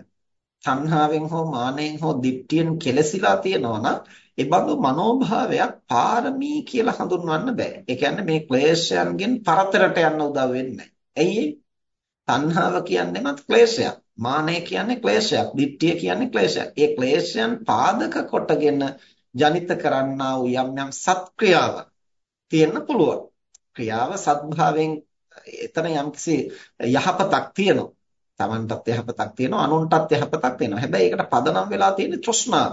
තණ්හාවෙන් හෝ මානෙන් හෝ දිට්ඨියෙන් කෙලසිලා තියෙනවා නම් ඒ බඳු මනෝභාවයක් පාරමී කියලා හඳුන්වන්න බෑ. ඒ කියන්නේ මේ ක්ලේශයන්ගෙන් පරතරට යන්න උදව් වෙන්නේ ඇයි තණ්හාව කියන්නේමත් ක්ලේශයක්. මානය කියන්නේ ක්ලේශයක්. දිට්ඨිය කියන්නේ ක්ලේශයක්. ඒ ක්ලේශයන් පාදක කොටගෙන ජනිත කරන්නා වූ යම් යම් සත්ක්‍රියාවක් තියෙන්න පුළුවන්. ක්‍රියාව සත්භාවයෙන් එතන යම්කිසි යහපතක් තියෙනවා. Tamanටත් යහපතක් තියෙනවා අනුන්ටත් යහපතක් තියෙනවා. හැබැයි ඒකට පදනම් වෙලා තියෙන්නේ තෘෂ්ණාව.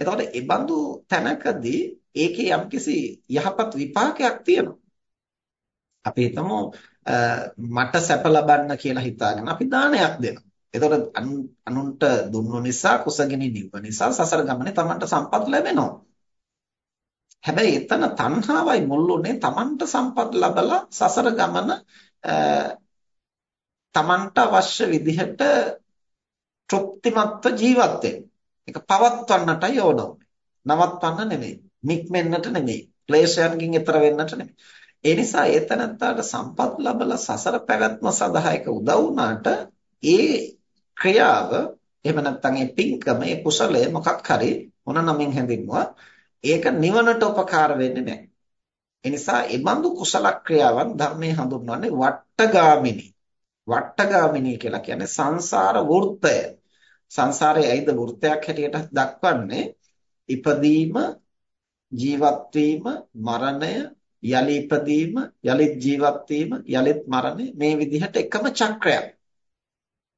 එතකොට ඒ බඳු තැනකදී ඒකේ යම්කිසි යහපත් විපාකයක් තියෙනවා. අපි හිතමු මට සැප ලබන්න කියලා හිතාගෙන අපි දානයක් දෙනවා. එතකොට අනුන්ට දුන්නු නිසා කුසගිනි නිව නිසා සසර ගමනේ Tamanට සම්පත් ලැබෙනවා. හැබැයි එතන තණ්හාවයි මුල්ුනේ Tamanට සම්පත් ලබලා සසර ගමන Tamanට අවශ්‍ය විදිහට තෘප්තිමත්ව ජීවත් වෙන්න. ඒක පවත්වන්නටයි ඕන නවත්වන්න නෙමෙයි. නික්මෙන්නට නෙමෙයි. ක්ලේශයන්ගෙන් එතර වෙන්නට නෙමෙයි. ඒ නිසා ඒතනත්තාට සම්පත් ලැබලා සසර පැවැත්ම සඳහා ඒක උදව් වුණාට ඒ ක්‍රියාව එහෙම නැත්නම් ඒ පින්කම ඒ කුසලය මොකක් හරි මොන නමින් හැඳින්වුවා ඒක නිවනට උපකාර වෙන්නේ නැහැ. ඒ නිසා ඒ බඳු කුසල ක්‍රියාවන් ධර්මයේ හඳුන්වන්නේ වට්ටගාමිනී. වට්ටගාමිනී කියලා කියන්නේ සංසාර වෘත්තය. සංසාරයේ ඇයිද වෘත්තයක් හැටියට දක්වන්නේ ඉපදීම ජීවත් වීම මරණය යලි ඉපදීම යලිත් ජීවත් වීම යලිත් මරණය මේ විදිහට එකම චක්‍රයක්.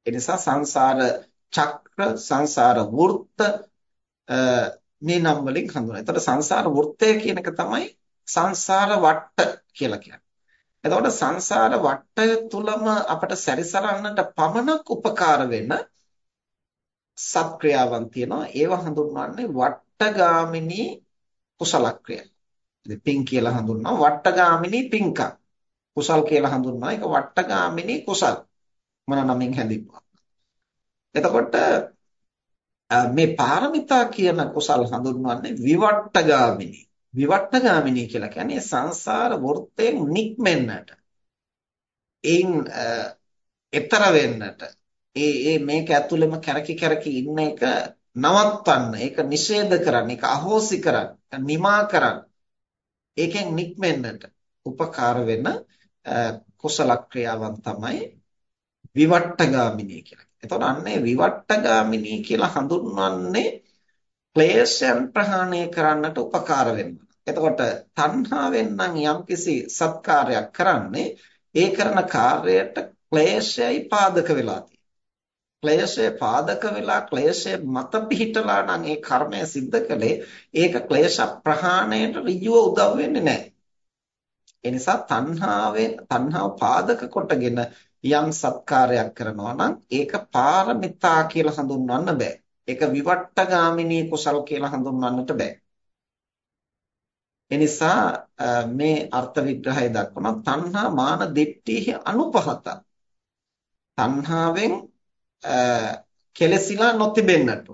ඒ නිසා සංසාර චක්‍ර සංසාර වෘත්ත මේ නම් වලින් හඳුනනවා. එතකොට සංසාර වෘත්තය කියන එක තමයි සංසාර වට්ට කියලා කියන්නේ. එතකොට සංසාර වට්ටය තුලම අපට සැරිසරන්නට පමණක් උපකාර වෙන සත්ක්‍රියාවන් තියෙනවා. ඒව හඳුන්වන්නේ වට්ටගාමිනී කුසල ක්‍රියා. ඉතින් පින් කියලා හඳුන්වනවා වට්ටගාමිනී පින්කම්. කුසල් කියලා හඳුන්වනවා ඒක වට්ටගාමිනී කුසල්. මොන නමින් හැඳින්වුවා. එතකොට මේ පාරමිතා කියන කුසල් හඳුන්වන්නේ විවට්ටගාමිනී. විවට්ටගාමිනී කියලා කියන්නේ සංසාර වෘත්තයෙන් නික්මෙන්නට. එයින් එතර වෙන්නට. ඒ ඒ මේක ඇතුළෙම කැරකි කැරකි ඉන්න එක නවත්වන්න, ඒක නිෂේධ කරන්න, ඒක අහෝසි කරන්න, නිමා කරන්න. ඒකෙන් නික්මෙන්නට උපකාර වෙන කුසල ක්‍රියාවන් තමයි විවට්ටගාමිනී කියලා. එතකොට අන්නේ විවට්ටගාමිනී කියලා හඳුන්වන්නේ ක්ලේශයන් ප්‍රහාණය කරන්නට උපකාර වෙනවා. එතකොට තණ්හාවෙන් නම් යම්කිසි සත්කාරයක් කරන්නේ ඒ කරන කාර්යයට ක්ලේශයයි පාදක වෙලා ක්ලේශය පාදක වෙලා ක්ලේශය මත පිහිටලා නම් ඒ කර්මය සිද්ධ කළේ ඒක ක්ලේශ ප්‍රහාණයට ඍජුව උදව් වෙන්නේ නැහැ. ඒ නිසා තණ්හාවෙන් තණ්හාව පාදක කොටගෙන යම් සත්කාරයක් කරනවා නම් ඒක පාරමිතා කියලා හඳුන්වන්න බෑ. ඒක විවට්ටගාමිනී කුසල් කියලා හඳුන්වන්නට බෑ. එනිසා මේ අර්ථ විග්‍රහය දක්වන තණ්හා මාන දිට්ඨිහි අනුපහත. තණ්හාවෙන් කෙලසිලා නොතිබෙන්නට.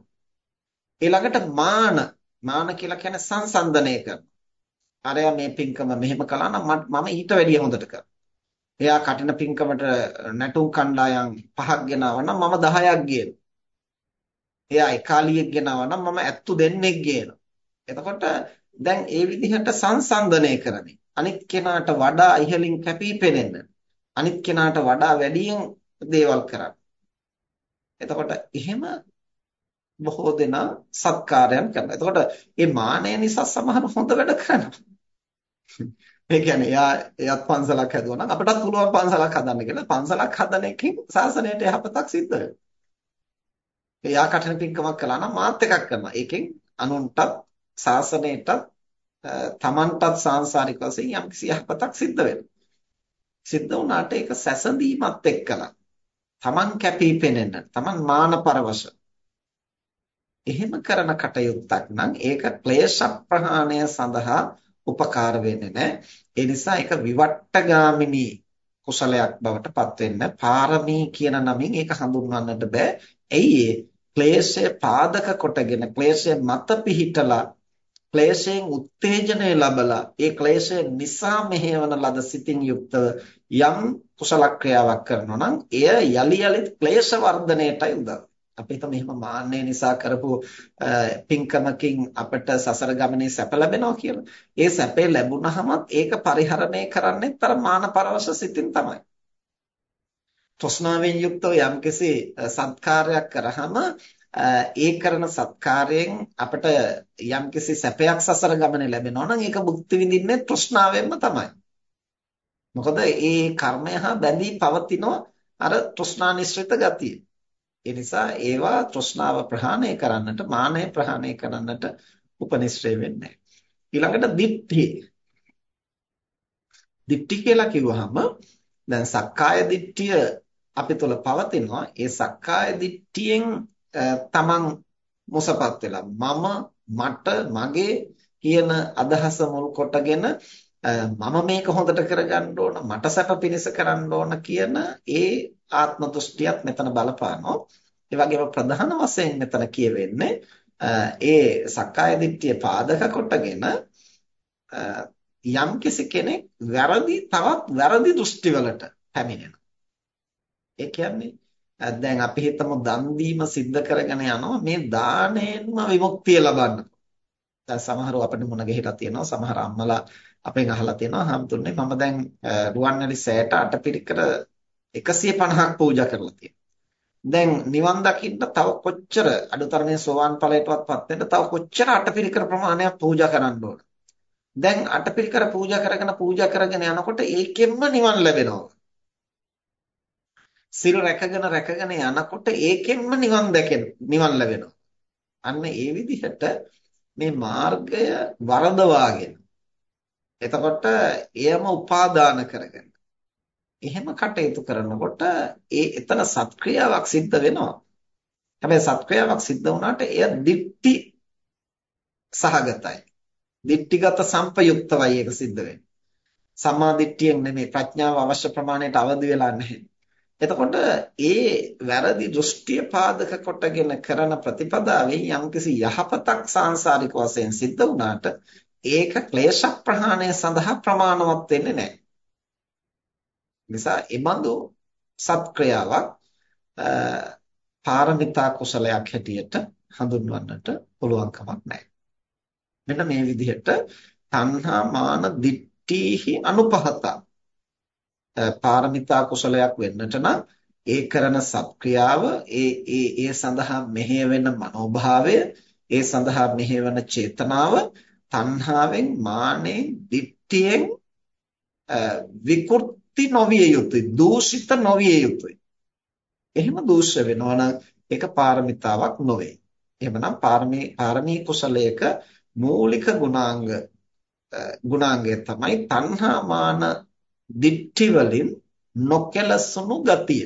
ඊළඟට මාන. මාන කියලා කියන්නේ සංසන්දනය කරන. අරයා මේ පින්කම මෙහෙම කළා නම් මම ඊට වැඩිය හොඳට කරනවා. එයා කටින පින්කමට නැටුම් කණ්ඩායම් පහක් ගෙනාවා නම් මම 10ක් ගේනවා එයා එකාලියෙක් ගෙනාවා නම් මම ඇත්තු දෙන්නෙක් ගේනවා එතකොට දැන් ඒ විදිහට සංසන්දනය කරන්නේ අනිත් කෙනාට වඩා ඉහළින් කැපී පෙනෙන්න අනිත් කෙනාට වඩා වැඩියෙන් දේවල් කරන්න එතකොට එහෙම බොහෝ දෙනා සත්කාරයන් කරනවා. එතකොට මේ මානය නිසා සමහර හොඳ වැඩ කරනවා. ඒ කියන්නේ එයා එයත් පන්සලක් හැදුවා නම් අපිටත් පුළුවන් පන්සලක් හදන්න කියලා. පන්සලක් හදන එකකින් සාසනයට යහපතක් සිද්ධ වෙනවා. එයා කටින පින්කමක් කළා නම් මාත් එකක් කරනවා. ඒකෙන් අනුන්ටත් සාසනයටත් තමන්ටත් සාංශාරික වශයෙන් යම්කිසි යහපතක් සිද්ධ වෙනවා. සිද්ධ වුණාට ඒක සැසඳීමත් එක්කලා තමන් කැපී පෙනෙන්න, තමන් මානපරවශ එහෙම කරන කටයුත්තක් නම් ඒක ක්ලේශ ප්‍රහාණය සඳහා උපකාර වෙන්නේ නැහැ. ඒ නිසා ඒක විවට්ටගාමිනී කුසලයක් බවට පත් වෙන්න පාරමී කියන නමින් ඒක හඳුන්වන්නට බෑ. ඇයි ඒ ක්ලේශය පාදක කොටගෙන ක්ලේශය මත පිහිටලා ක්ලේශයෙන් උත්තේජනය ලබලා ඒ ක්ලේශය නිසා මෙහෙවන ලද සිතින් යුක්තව යම් කුසල ක්‍රියාවක් කරනවා නම් එය යලි යලිත් ක්ලේශ වර්ධනයටයි උදව්. අපි හිතමු මෙහෙම මාන්නය නිසා කරපු පින්කමකින් අපිට සසර ගමනේ සැප ලැබෙනවා කියලා. ඒ සැපේ ලැබුණහමත් ඒක පරිහරණය කරන්නේ තර මාන පරවශ සිතින් තමයි. තෘෂ්ණාවෙන් යුක්තව යම්කිසි සත්කාරයක් කරාම ඒ කරන සත්කාරයෙන් අපිට යම්කිසි සැපයක් සසර ගමනේ ලැබෙනවා නම් ඒක භුක්ති විඳින්නේ තෘෂ්ණාවෙන්ම තමයි. මොකද ඒ කර්මය හා බැඳී පවතිනවා අර තෘෂ්ණා නිශ්චිත ගතිය. ඒ නිසා ඒවා තෘෂ්ණාව ප්‍රහාණය කරන්නට මානය ප්‍රහාණය කරන්නට උපනිශ්‍රේ වෙන්නේ ඊළඟට දිට්ඨි. දිට්ඨි කියලා කිව්වහම දැන් සක්කාය දිට්ඨිය අපි තුල පවතිනවා. ඒ සක්කාය දිට්ඨියෙන් තමන් මොසපත් වෙලා මම මට මගේ කියන අදහස මුල් කොටගෙන මම මේක හොඳට කරගන්න ඕන මට සැප පිණිස කරන්න ඕන කියන ඒ ආත්ම දෘෂ්ටියත් මෙතන බලපානවා ඒ වගේම ප්‍රධාන වශයෙන් මෙතන කියවෙන්නේ ඒ සක්කාය දිට්ඨිය පාදක කොටගෙන යම් කෙනෙක් වැරදි තවත් වැරදි දෘෂ්ටිවලට පැමිණෙනවා ඒ කියන්නේ දැන් අපි හිතමු දන් දීම සිද්ධ කරගෙන යනවා මේ දාණයෙන්ම විමුක්තිය ලබන්න. දැන් සමහරව අපිට මුණ ගැහිලා තියෙනවා සමහර අම්මලා අපෙන් අහලා තියෙනවා හම්තුන්නේ මම දැන් රුවන්වැලි සෑයට අටපිරිකර 150ක් පූජා කරලා තියෙනවා. දැන් නිවන් දකින්න තව කොච්චර අඩුතරමේ සෝවාන් ඵලයටවත්පත් වෙන්න තව කොච්චර අටපිරිකර ප්‍රමාණයක් පූජා කරන්න ඕන. දැන් අටපිරිකර පූජා කරගෙන පූජා කරගෙන යනකොට ඒකෙන්ම නිවන් ලැබෙනවා. සිල් රැකගෙන රැකගෙන යනකොට ඒකෙන්ම නිවන් දැකෙන නිවන් ලැබෙනවා. අන්න ඒ විදිහට මේ මාර්ගය වරදවාගෙන එතකොට එයම උපාදාන කරගෙන එහෙම කටයුතු කරනකොට ඒ එතන සත්ක්‍රියාවක් සිද්ධ වෙනවා. හැබැයි සත්ක්‍රියාවක් සිද්ධ වුණාට එය දික්ටි සහගතයි. දික්ටිගත සංපයුක්තවයි ඒක සිද්ධ වෙන්නේ. සම්මා දිට්ඨියෙන් නෙමෙයි ප්‍රඥාව අවශ්‍ය ප්‍රමාණයට අවදි වෙලා නැහැ. එතකොට ඒ වැරදි දෘෂ්ටිය පාදක කොටගෙන කරන ප්‍රතිපදාවෙන් යම්කිසි යහපතක් සාංශාරික වශයෙන් සිද්ධ වුණාට ඒක ක්ලේශ ප්‍රහාණය සඳහා ප්‍රමාණවත් වෙන්නේ නැහැ. නිසා ඊබඳු සත්ක්‍රියාවක් පාරමිතා කුසලයක් හැටියට හඳුන්වන්නට පුළුවන් කමක් නැහැ. මෙන්න මේ විදිහට තණ්හා මාන දිට්ඨිහි අනුපහතා පාරමිතා කුසලයක් වෙන්නට නම් ඒ කරන සත්ක්‍රියාව ඒ ඒ ඒ සඳහා මෙහෙයවෙන මනෝභාවය ඒ සඳහා මෙහෙයවන චේතනාව තණ්හාවෙන් මානෙන් දිට්ඨියෙන් විකෘති නොවිය යුතුයි දූෂිත නොවිය යුතුයි. එහෙම දූෂ්‍ය වෙනවා නම් ඒක පාරමිතාවක් නොවේ. එහෙමනම් පාරමී පාරමී කුසලයක මූලික ගුණාංග ගුණාංගය තමයි තණ්හා මාන දිට්ඨි වලින් නොකැලසුණු ගතිය.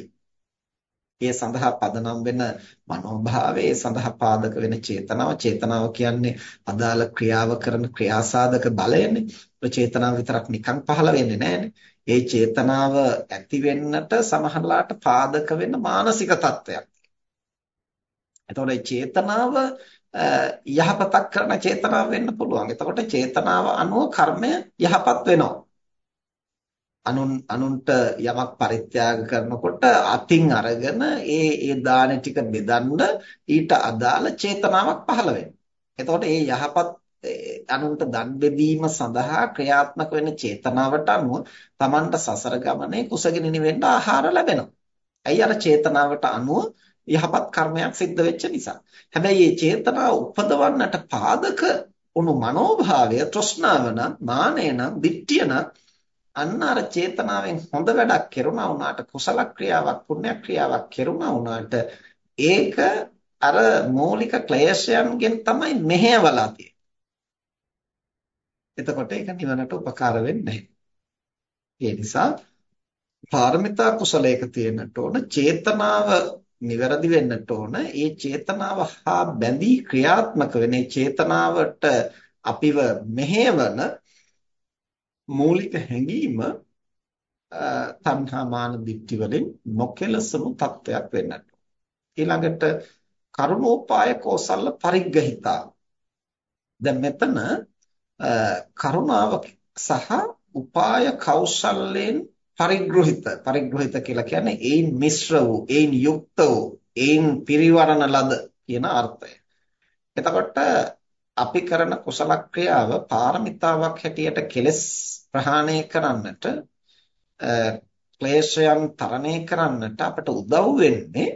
ඒ සඳහා පදනම් වෙන මනෝභාවය, ඒ සඳහා පාදක වෙන චේතනාව, චේතනාව කියන්නේ අදාළ ක්‍රියාව කරන ක්‍රියාසාධක බලයනේ. ඒ චේතනාව විතරක් නිකන් පහළ වෙන්නේ නැහැනේ. ඒ චේතනාව ඇති වෙන්නට සමහරලාට පාදක වෙන මානසික තත්ත්වයක්. එතකොට මේ චේතනාව යහපතක් කරන චේතනාව වෙන්න පුළුවන්. එතකොට චේතනාව අනුව කර්මය යහපත් වෙනවා. අනුන් අනුන්ට යමක් පරිත්‍යාග කරනකොට අතින් අරගෙන ඒ ඒ දාන ටික බෙදන්න ඊට අදාළ චේතනාවක් පහළ වෙනවා. එතකොට ඒ යහපත් අනුන්ට දන් බෙදීම සඳහා ක්‍රියාත්මක වෙන චේතනාවට අනුව Tamanට සසර ගමනේ කුසගිනි නිවෙන්න ආහාර ලැබෙනවා. ඇයි අර චේතනාවට අනුව යහපත් කර්මයක් සිද්ධ වෙච්ච නිසා. හැබැයි මේ චේතනාව උපදවන්නට පාදක උණු මනෝභාවය තෘෂ්ණාව නම් මානය නම් දිට්ඨිය නම් අන්න අර චේතනාවෙන් හොඳ වැඩක් කෙරුණා වුණාට කුසල ක්‍රියාවක් පුණ්‍ය ක්‍රියාවක් කෙරුණා වුණාට ඒක අර මූලික ක්ලේශයන්ගෙන් තමයි මෙහෙයවලා තියෙන්නේ. එතකොට ඒක නිවනට උපකාර වෙන්නේ නැහැ. ඒ නිසා පාරමිතා කුසලයක තියෙන්නට ඕන චේතනාව නිවැරදි වෙන්නට ඕන. ඒ චේතනාව හා බැඳී ක්‍රියාත්මක වෙන චේතනාවට අපිව මෙහෙවන මූලික හැඟීම තණ්හා මාන දික්ටි වලින් නොකෙලසමු තත්වයක් වෙන්නට. ඊළඟට කරුණෝපාය කෝසල්ල පරිග්‍රහිතා. දැන් මෙතන කරුණාව සහ උපාය කෞශල්‍යයෙන් පරිග්‍රහිත පරිග්‍රහිත කියලා කියන්නේ ඒන් මිශ්‍ර වූ ඒන් යුක්ත වූ ඒන් පිරිවරණ ලද කියන අර්ථය. එතකොට අපි කරන කුසල ක්‍රියාව පාරමිතාවක් හැටියට කෙලස් ප්‍රහාණය කරන්නට ක්ලේශයන් තරණය කරන්නට අපට උදව් වෙන්නේ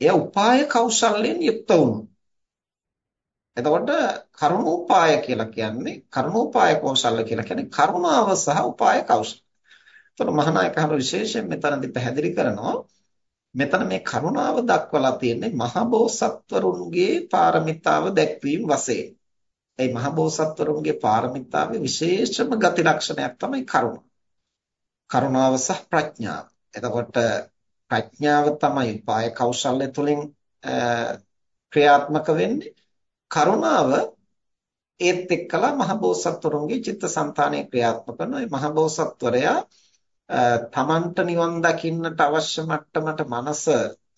එය උපාය කෞශල්‍යයෙන් යුක්ත වුණු. එතකොට කරුණෝපාය කියලා කියන්නේ කරුණෝපාය කෞශල්‍ය කියලා කියන්නේ කරුණාව සහ උපාය කෞශල්‍ය. එතකොට මහානායක හරු විශේෂයෙන් මෙතනදී පැහැදිලි කරනවා මෙතන මේ කරුණාව දක්වලා තියෙන්නේ මහබෝසත්වරුන්ගේ පාරමිතාව දැක්වීම වශයෙන්. ඒ මහබෝසත්වරුන්ගේ පාරමිතාවේ විශේෂම ගති ලක්ෂණයක් තමයි කරුණා. කරුණාව සහ ප්‍රඥාව. එතකොට ප්‍රඥාව තමයි උපාය කෞශල්‍ය තුලින් ක්‍රියාත්මක වෙන්නේ. කරුණාව ඒත් එක්කලා මහබෝසත්වරුන්ගේ චිත්තසංතානයේ ක්‍රියාත්මක කරන මේ මහබෝසත්වරයා තමන්ට නිවන් දකින්නට අවශ්‍ය මට්ටමට මනස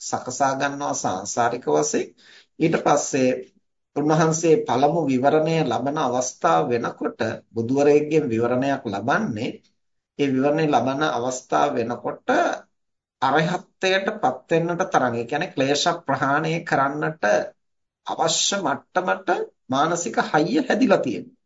සකසා ගන්නවා සාංශාරික වශයෙන් ඊට පස්සේ උන්වහන්සේ පළමු විවරණය ලබන අවස්ථාව වෙනකොට බුදුවරයෙක්ගෙන් විවරණයක් ලබන්නේ ඒ විවරණය ලබන අවස්ථාව වෙනකොට අරහත්ත්වයටපත් වෙන්නට තරම් ඒ කියන්නේ ක්ලේශ ප්‍රහාණය කරන්නට අවශ්‍ය මට්ටමට මානසික හයිය හැදිලා තියෙනවා.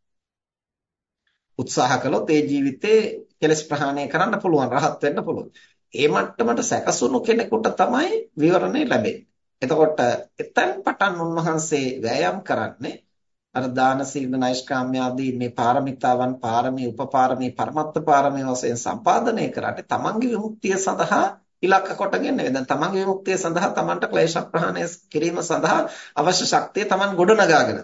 උත්සාහ කළොත් ඒ ජීවිතේ කෙලස් ප්‍රහාණය කරන්න පුළුවන් රහත් වෙන්න පුළුවන්. ඒ මට්ටමට සැකසුණු කෙනෙකුට තමයි විවරණය ලැබෙන්නේ. එතකොට එතෙන් පටන් උන්වහන්සේ වෑයම් කරන්නේ අර දාන සීල නෛෂ්ක්‍රාම්‍ය ආදී මේ පාරමිතාවන් පාරමී උපපාරමී පරමත්ත පාරමී වශයෙන් සම්පාදනය කරන්නේ තමන්ගේ විමුක්තිය සඳහා ඉලක්ක කොටගෙන නෙවෙයි. දැන් තමන්ගේ විමුක්තිය සඳහා තමන්ට ක්ලේශ ප්‍රහාණය කිරීම සඳහා අවශ්‍ය ශක්තිය තමන් ගොඩනගාගෙන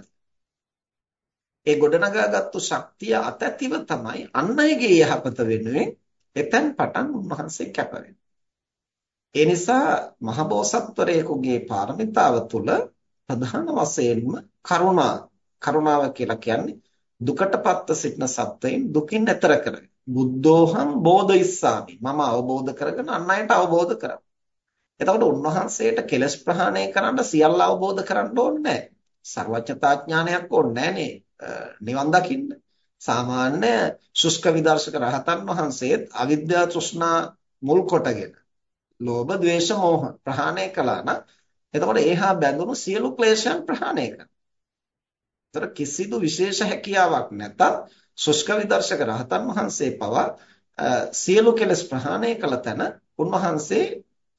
ඒ ගොඩනගාගත්තු ශක්තිය අතැතිව තමයි අන් අයගේ යහපත වෙනුවෙන් එතෙන් පටන් උන්වහන්සේ කැප ඒ නිසා මහබෝසත්වරයෙකුගේ පාරමිතාව තුළ ප්‍රධාන වශයෙන්ම කරුණා කරුණාව කියලා කියන්නේ දුකටපත්ව සිටින සත්වයින් දුකින් එතර කරගෙන බුද්ධෝහං බෝධිස්සාමි මම අවබෝධ කරගෙන අන් අයට අවබෝධ කරා. එතකොට උන්වහන්සේට කෙලස් ප්‍රහාණය කරන්න සියල්ල අවබෝධ කරන්න ඕනේ නැහැ. සර්වඥතා ඥානයක් ඕනේ නිවන් දකින්න. සාමාන්‍ය ශුෂ්ක විදර්ශක රහතන් වහන්සේත් අවිද්‍යා තෘෂ්ණා මුල් කොටගෙන ලෝභ, ద్వේෂ, මෝහ ප්‍රහාණය කළා නම් එතකොට ඒහා බැඳුණු සියලු ක්ලේශයන් ප්‍රහාණය කරනවා. ඒතර කිසිදු විශේෂ හැකියාවක් නැතත් සුෂ්ක විදර්ශක රහතන් වහන්සේ පවා සියලු කෙලෙස් ප්‍රහාණය කළ තැන උන්වහන්සේ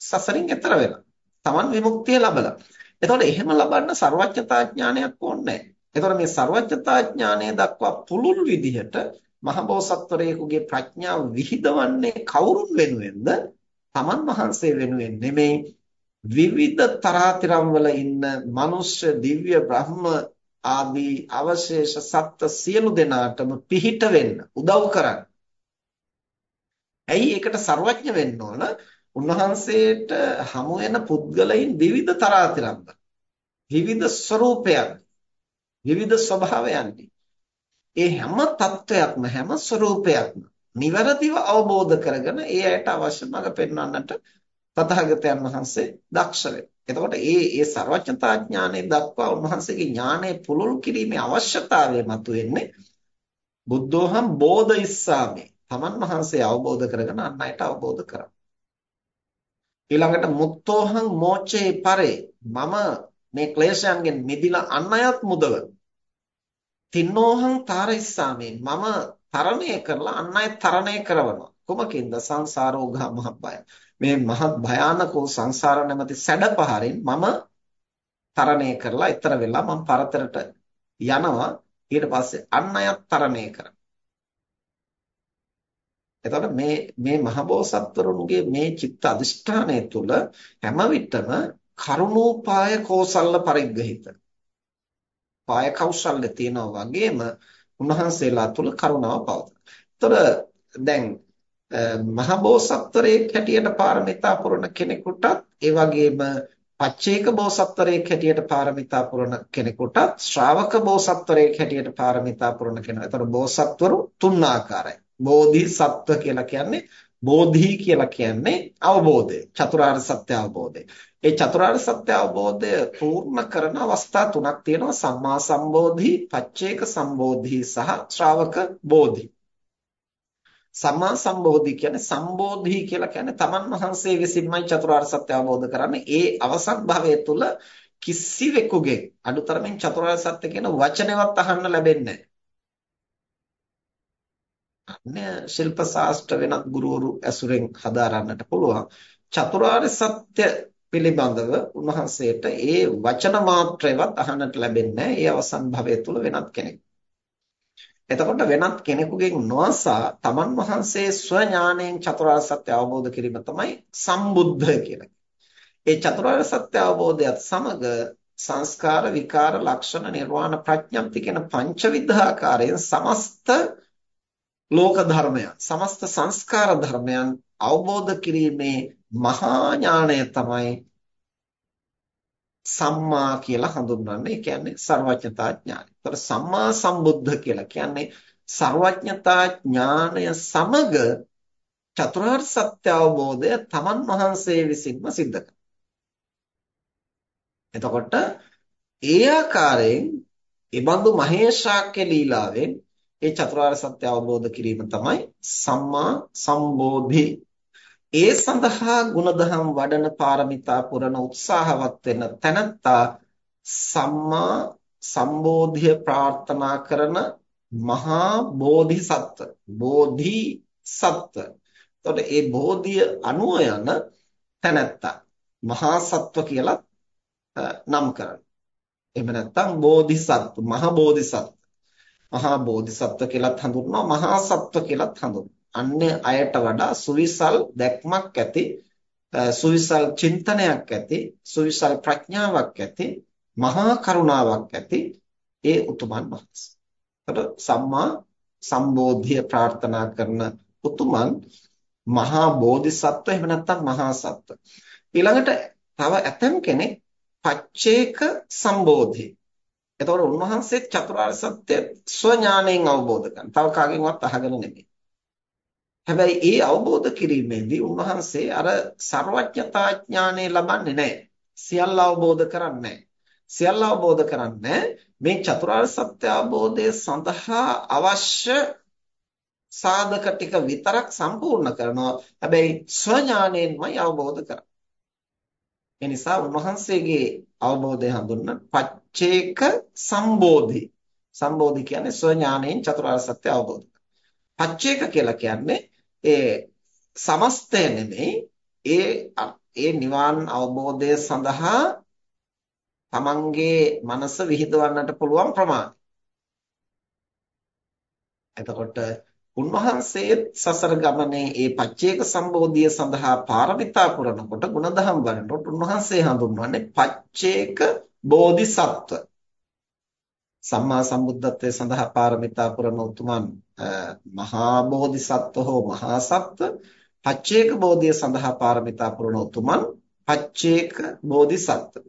සසරින් එතර වෙලා තමන් විමුක්තිය ලබලා. එතකොට එහෙම ලබන්න ਸਰවඥතා ඥානයක් ඕනේ නැහැ. එතකොට මේ ਸਰවඥතා ඥානය දක්වා පුළුල් විදිහට මහබෝසත්වරයෙකුගේ ප්‍රඥාව විහිදවන්නේ කවුරුන් වෙනුවෙන්ද? තමන් වහන්සේ වෙනුවෙන් නෙමෙයි විවිධ තරාතිරම් වල ඉන්න මනුෂ්‍ය දිව්‍ය බ්‍රහ්ම ආදී අවශේෂ සත්ත්ව සියලු දෙනාටම පිහිට වෙන්න උදව් කරන්න. ඇයි ඒකට ਸਰවඥ වෙන්න ඕන? උන්වහන්සේට හමු වෙන පුද්ගලයන් විවිධ තරාතිරම් විවිධ ස්වરૂපයන් විවිධ ස්වභාවයන් ඒ හැම තත්වයක්ම හැම ස්වરૂපයක්ම නිවැරදිව අවබෝධ කරගෙන ඒ ඇයට අවශ්‍ය මඟ පෙන්වන්නට තථාගතයන් වහන්සේ දක්ෂ වෙනවා. එතකොට ඒ ඒ ਸਰවඥතා ඥානය දක්වා උන්වහන්සේගේ ඥානය පුළුල් කිරීමේ අවශ්‍යතාවය මතුවෙන්නේ බුද්ධෝහම් බෝධිස්සාමි. තමන් වහන්සේ අවබෝධ කරගෙන අන් අයට අවබෝධ කරා. ඊළඟට මුත්තෝහං මෝචේ පරේ මම මේ ක්ලේශයන්ගෙන් මිදිලා අන් අයත් මුදව. තින්නෝහං තාරිස්සාමි මම තරණය කරලා අන් අය තරණය කරනවා. කොමකින්ද සංසාරෝගා මහබ්බය. මේ මහත් භයානක වූ සංසාර නැමැති සැඩපහරින් මම තරණය කරලා ඊතර වෙලා මම පරතරට යනවා ඊට පස්සේ අන් අයත් තරණය කරනවා එතකොට මේ මේ මහබෝසත්වරුන්ගේ මේ චිත්ත අධිෂ්ඨානය තුළ හැම විටම කරුණෝපාය කෝසල්ල පරිග්‍රහිත පාය කෞශල්‍ය තියෙනවා වගේම උන්වහන්සේලා තුල කරුණාව පවතිනවා. ඒතර දැන් මහබෝසත්වරයෙක් හැටියට පාරමිතා පුරන කෙනෙකුටත් ඒ වගේම පච්චේක බෝසත්වරයෙක් හැටියට පාරමිතා පුරන කෙනෙකුටත් ශ්‍රාවක බෝසත්වරයෙක් හැටියට පාරමිතා පුරන කෙනා. ඒතර බෝසත්වරු තුන් ආකාරයි. බෝධිසත්ව කියලා කියන්නේ බෝධි කියලා කියන්නේ අවබෝධය. චතුරාර්ය සත්‍ය අවබෝධය. ඒ චතුරාර්ය සත්‍ය අවබෝධය පූර්ණ කරන අවස්ථා තුනක් තියෙනවා. සම්මා සම්බෝධි, පච්චේක සම්බෝධි සහ ශ්‍රාවක බෝධි. සම්මා සම්බෝධි කියන්නේ සම්බෝධි කියලා කියන්නේ තමන් වහන්සේ විසින්මයි චතුරාර්ය සත්‍ය අවබෝධ කරන්නේ. ඒ අවසන් භවයේ තුල කිසිවෙකුගෙන් අඩුතරමින් චතුරාර්ය සත්‍ය කියන වචනවත් අහන්න ලැබෙන්නේ නැහැ. ශිල්ප ශාස්ත්‍ර වෙනත් ගුරුවරු ඇසුරෙන් හදාරන්නට පුළුවන්. චතුරාර්ය සත්‍ය පිළිබඳව උන්වහන්සේට ඒ වචන මාත්‍රයවත් අහන්නට ලැබෙන්නේ නැහැ. ඒ අවසන් භවයේ තුල වෙනත් කෙනෙක්. එතකොට වෙනත් කෙනෙකුගෙන් නොඅසා තමන් වහන්සේ ස්වඥාණයෙන් චතුරාර්ය සත්‍ය අවබෝධ කිරීම තමයි සම්බුද්ධ කියලා. ඒ චතුරාර්ය සත්‍ය අවබෝධයත් සමග සංස්කාර විකාර ලක්ෂණ නිර්වාණ ප්‍රඥප්ති කියන පංචවිධාකාරයෙන් සමස්ත ලෝක ධර්මයන් සමස්ත සංස්කාර ධර්මයන් අවබෝධ කිරීමේ මහා ඥාණය තමයි සම්මා කියලා හඳුන්වන්නේ. ඒ කියන්නේ ਸਰවඥතා ඥානය. ඒතර සම්මා සම්බුද්ධ කියලා කියන්නේ ਸਰවඥතා ඥානය සමග චතුරාර්ය සත්‍ය අවබෝධය තමන් වහන්සේ විසින්ම සිද්ධ කරනවා. එතකොට ඒ ආකාරයෙන් ඒබඳු මහේශාක්‍ය ලීලාවෙන් ඒ චතුරාර්ය සත්‍ය අවබෝධ කිරීම තමයි සම්මා සම්බෝධි ඒ සඳහා ගුණධම් වඩන පාරමිතා පුරන උත්සාහවත් වෙන තැනැත්තා සම්මා සම්බෝධිය ප්‍රාර්ථනා කරන මහා බෝධිසත්ව බෝධි සත්ව. එතකොට ඒ බෝධිය අනුව යන තැනැත්තා මහා සත්ව කියලා නම් කරන්නේ. එහෙම නැත්නම් බෝධිසත්ව මහා බෝධිසත්ව. මහා බෝධිසත්ව කියලාත් හඳුන්වනවා මහා සත්ව කියලාත් හඳුන්වනවා. අන්‍ය අයට වඩා සුවිසල් දැක්මක් ඇති සුවිසල් චින්තනයක් ඇති සුවිසල් ප්‍රඥාවක් ඇති මහා කරුණාවක් ඇති ඒ උතුමන් වහන්සේ. එතකොට සම්මා සම්බෝධිය ප්‍රාර්ථනා කරන උතුමන් මහා බෝධිසත්ව එහෙම නැත්නම් මහා සත්ව. ඊළඟට තව ඇතම් කෙනෙක් පච්චේක සම්බෝධි. එතකොට උන්වහන්සේ චතුරාර්ය සත්‍ය ස්වඥාණයෙන් අවබෝධ කරගන්න. තව කාගෙන්වත් අහගෙන නෙමෙයි. හැබැයි ඒ අවබෝධ කිරීමේදී උන්වහන්සේ අර ਸਰවඥතා ඥානය ලබන්නේ නැහැ. සියල්ල අවබෝධ කරන්නේ සියල්ල අවබෝධ කරන්නේ මේ චතුරාර්ය සත්‍ය අවබෝධය සඳහා අවශ්‍ය සාධක ටික විතරක් සම්පූර්ණ කරනවා. හැබැයි ස්වඥාණයෙන්මයි අවබෝධ කරන්නේ. ඒ නිසා උන්වහන්සේගේ අවබෝධය හඳුන්වන පච්චේක සම්බෝධි. සම්බෝධි කියන්නේ ස්වඥාණයෙන් චතුරාර්ය සත්‍ය අවබෝධ පච්චේක කියලා කියන්නේ ඒ සමස්තය නෙමෙයි ඒ ඒ නිවන් අවබෝධය සඳහා තමන්ගේ මනස විහිදවන්නට පුළුවන් ප්‍රමාණය. එතකොට උන්වහන්සේ සසර ගමනේ ඒ පච්චේක සම්බෝධිය සඳහා පාරමිතා පුරනකොට ගුණධම් වඩනකොට උන්වහන්සේ හඳුන්වන්නේ පච්චේක බෝධිසත්ව. සම්මා සම්බුද්ධත්වයේ සඳහා පාරමිතා පුරන උතුමන් මහා බෝධිසත්ව හෝ මහා සත්ව පච්චේක බෝධිය සඳහා පාරමිතා පුරන උතුමන් පච්චේක බෝධිසත්ව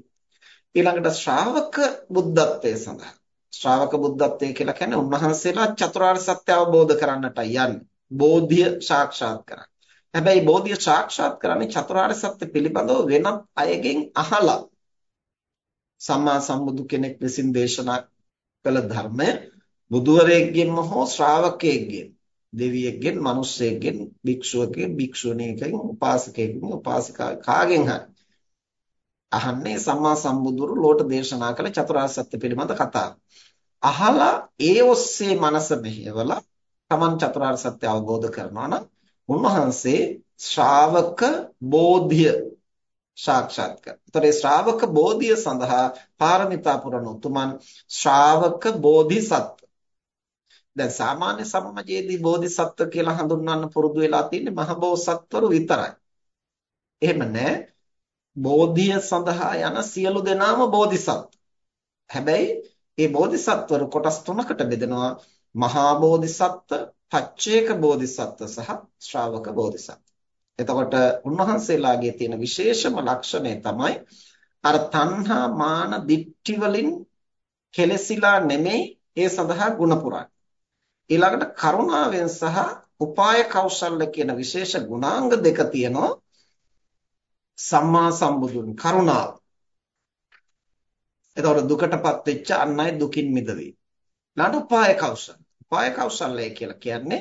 ඊළඟට ශ්‍රාවක බුද්ධත්වයේ සඳහා ශ්‍රාවක බුද්ධත්වයේ කියලා කියන්නේ උන්වහන්සේලා චතුරාර්ය සත්‍ය අවබෝධ කරන්නට යන්නේ බෝධිය සාක්ෂාත් කරගන්න. හැබැයි බෝධිය සාක්ෂාත් කරන්නේ චතුරාර්ය සත්‍ය පිළිබඳව වෙනත් අයගෙන් අහලා සම්මා සම්බුදු කෙනෙක් විසින් දේශනා කළ ධර්මය බුදුවරයෙක්ගෙන්ම හෝ ශ්‍රාවකයෙක්ගෙන් දෙවියෙක්ගෙන් මිනිස්සෙක්ගෙන් භික්ෂුවකෙන් භික්ෂුණියකින් උපාසකයෙක්ගෙන් උපාසිකා කාගෙන් හරි අහන්නේ සම්මා සම්බුදුරු ලෝට දේශනා කළ චතුරාර්ය සත්‍ය පිළිබඳ කතාව. අහලා ඒ ඔස්සේ මනස මෙහෙवला තමන් චතුරාර්ය සත්‍ය අවබෝධ කරනවා නම් උන්වහන්සේ ශ්‍රාවක බෝධිය සාක්ෂාත් කර. ඒතර ශ්‍රාවක බෝධිය සඳහා පාරමිතා පුරන උතුමන් ශ්‍රාවක බෝධිසත්ව. දැන් සාමාන්‍ය සමාජයේදී බෝධිසත්ව කියලා හඳුන්වන්න පුරුදු වෙලා තියෙන්නේ මහබෝසත්වරු විතරයි. එහෙම නැහැ. බෝධිය සඳහා යන සියලු දෙනාම බෝධිසත්ව. හැබැයි මේ බෝධිසත්වරු කොටස් තුනකට බෙදෙනවා. මහා බෝධිසත්ව, පච්චේක බෝධිසත්ව සහ ශ්‍රාවක බෝධිසත්ව. එතකොට උන්වහන්සේලාගේ තියෙන විශේෂම ලක්ෂණය තමයි අර තණ්හා මාන දික්ටි වලින් කෙලසිලා නෙමෙයි ඒ සඳහා ගුණ පුරන්නේ. ඊළඟට කරුණාවෙන් සහ උපාය කෞශල්‍ය කියන විශේෂ ගුණාංග දෙක තියෙනවා සම්මා සම්බුදුන් කරුණාව. එතකොට දුකටපත් වෙච්ච අන් අය දුකින් මිදවීම. ඊළඟ උපාය කෞශල්‍ය. උපාය කෞශල්‍ය කියලා කියන්නේ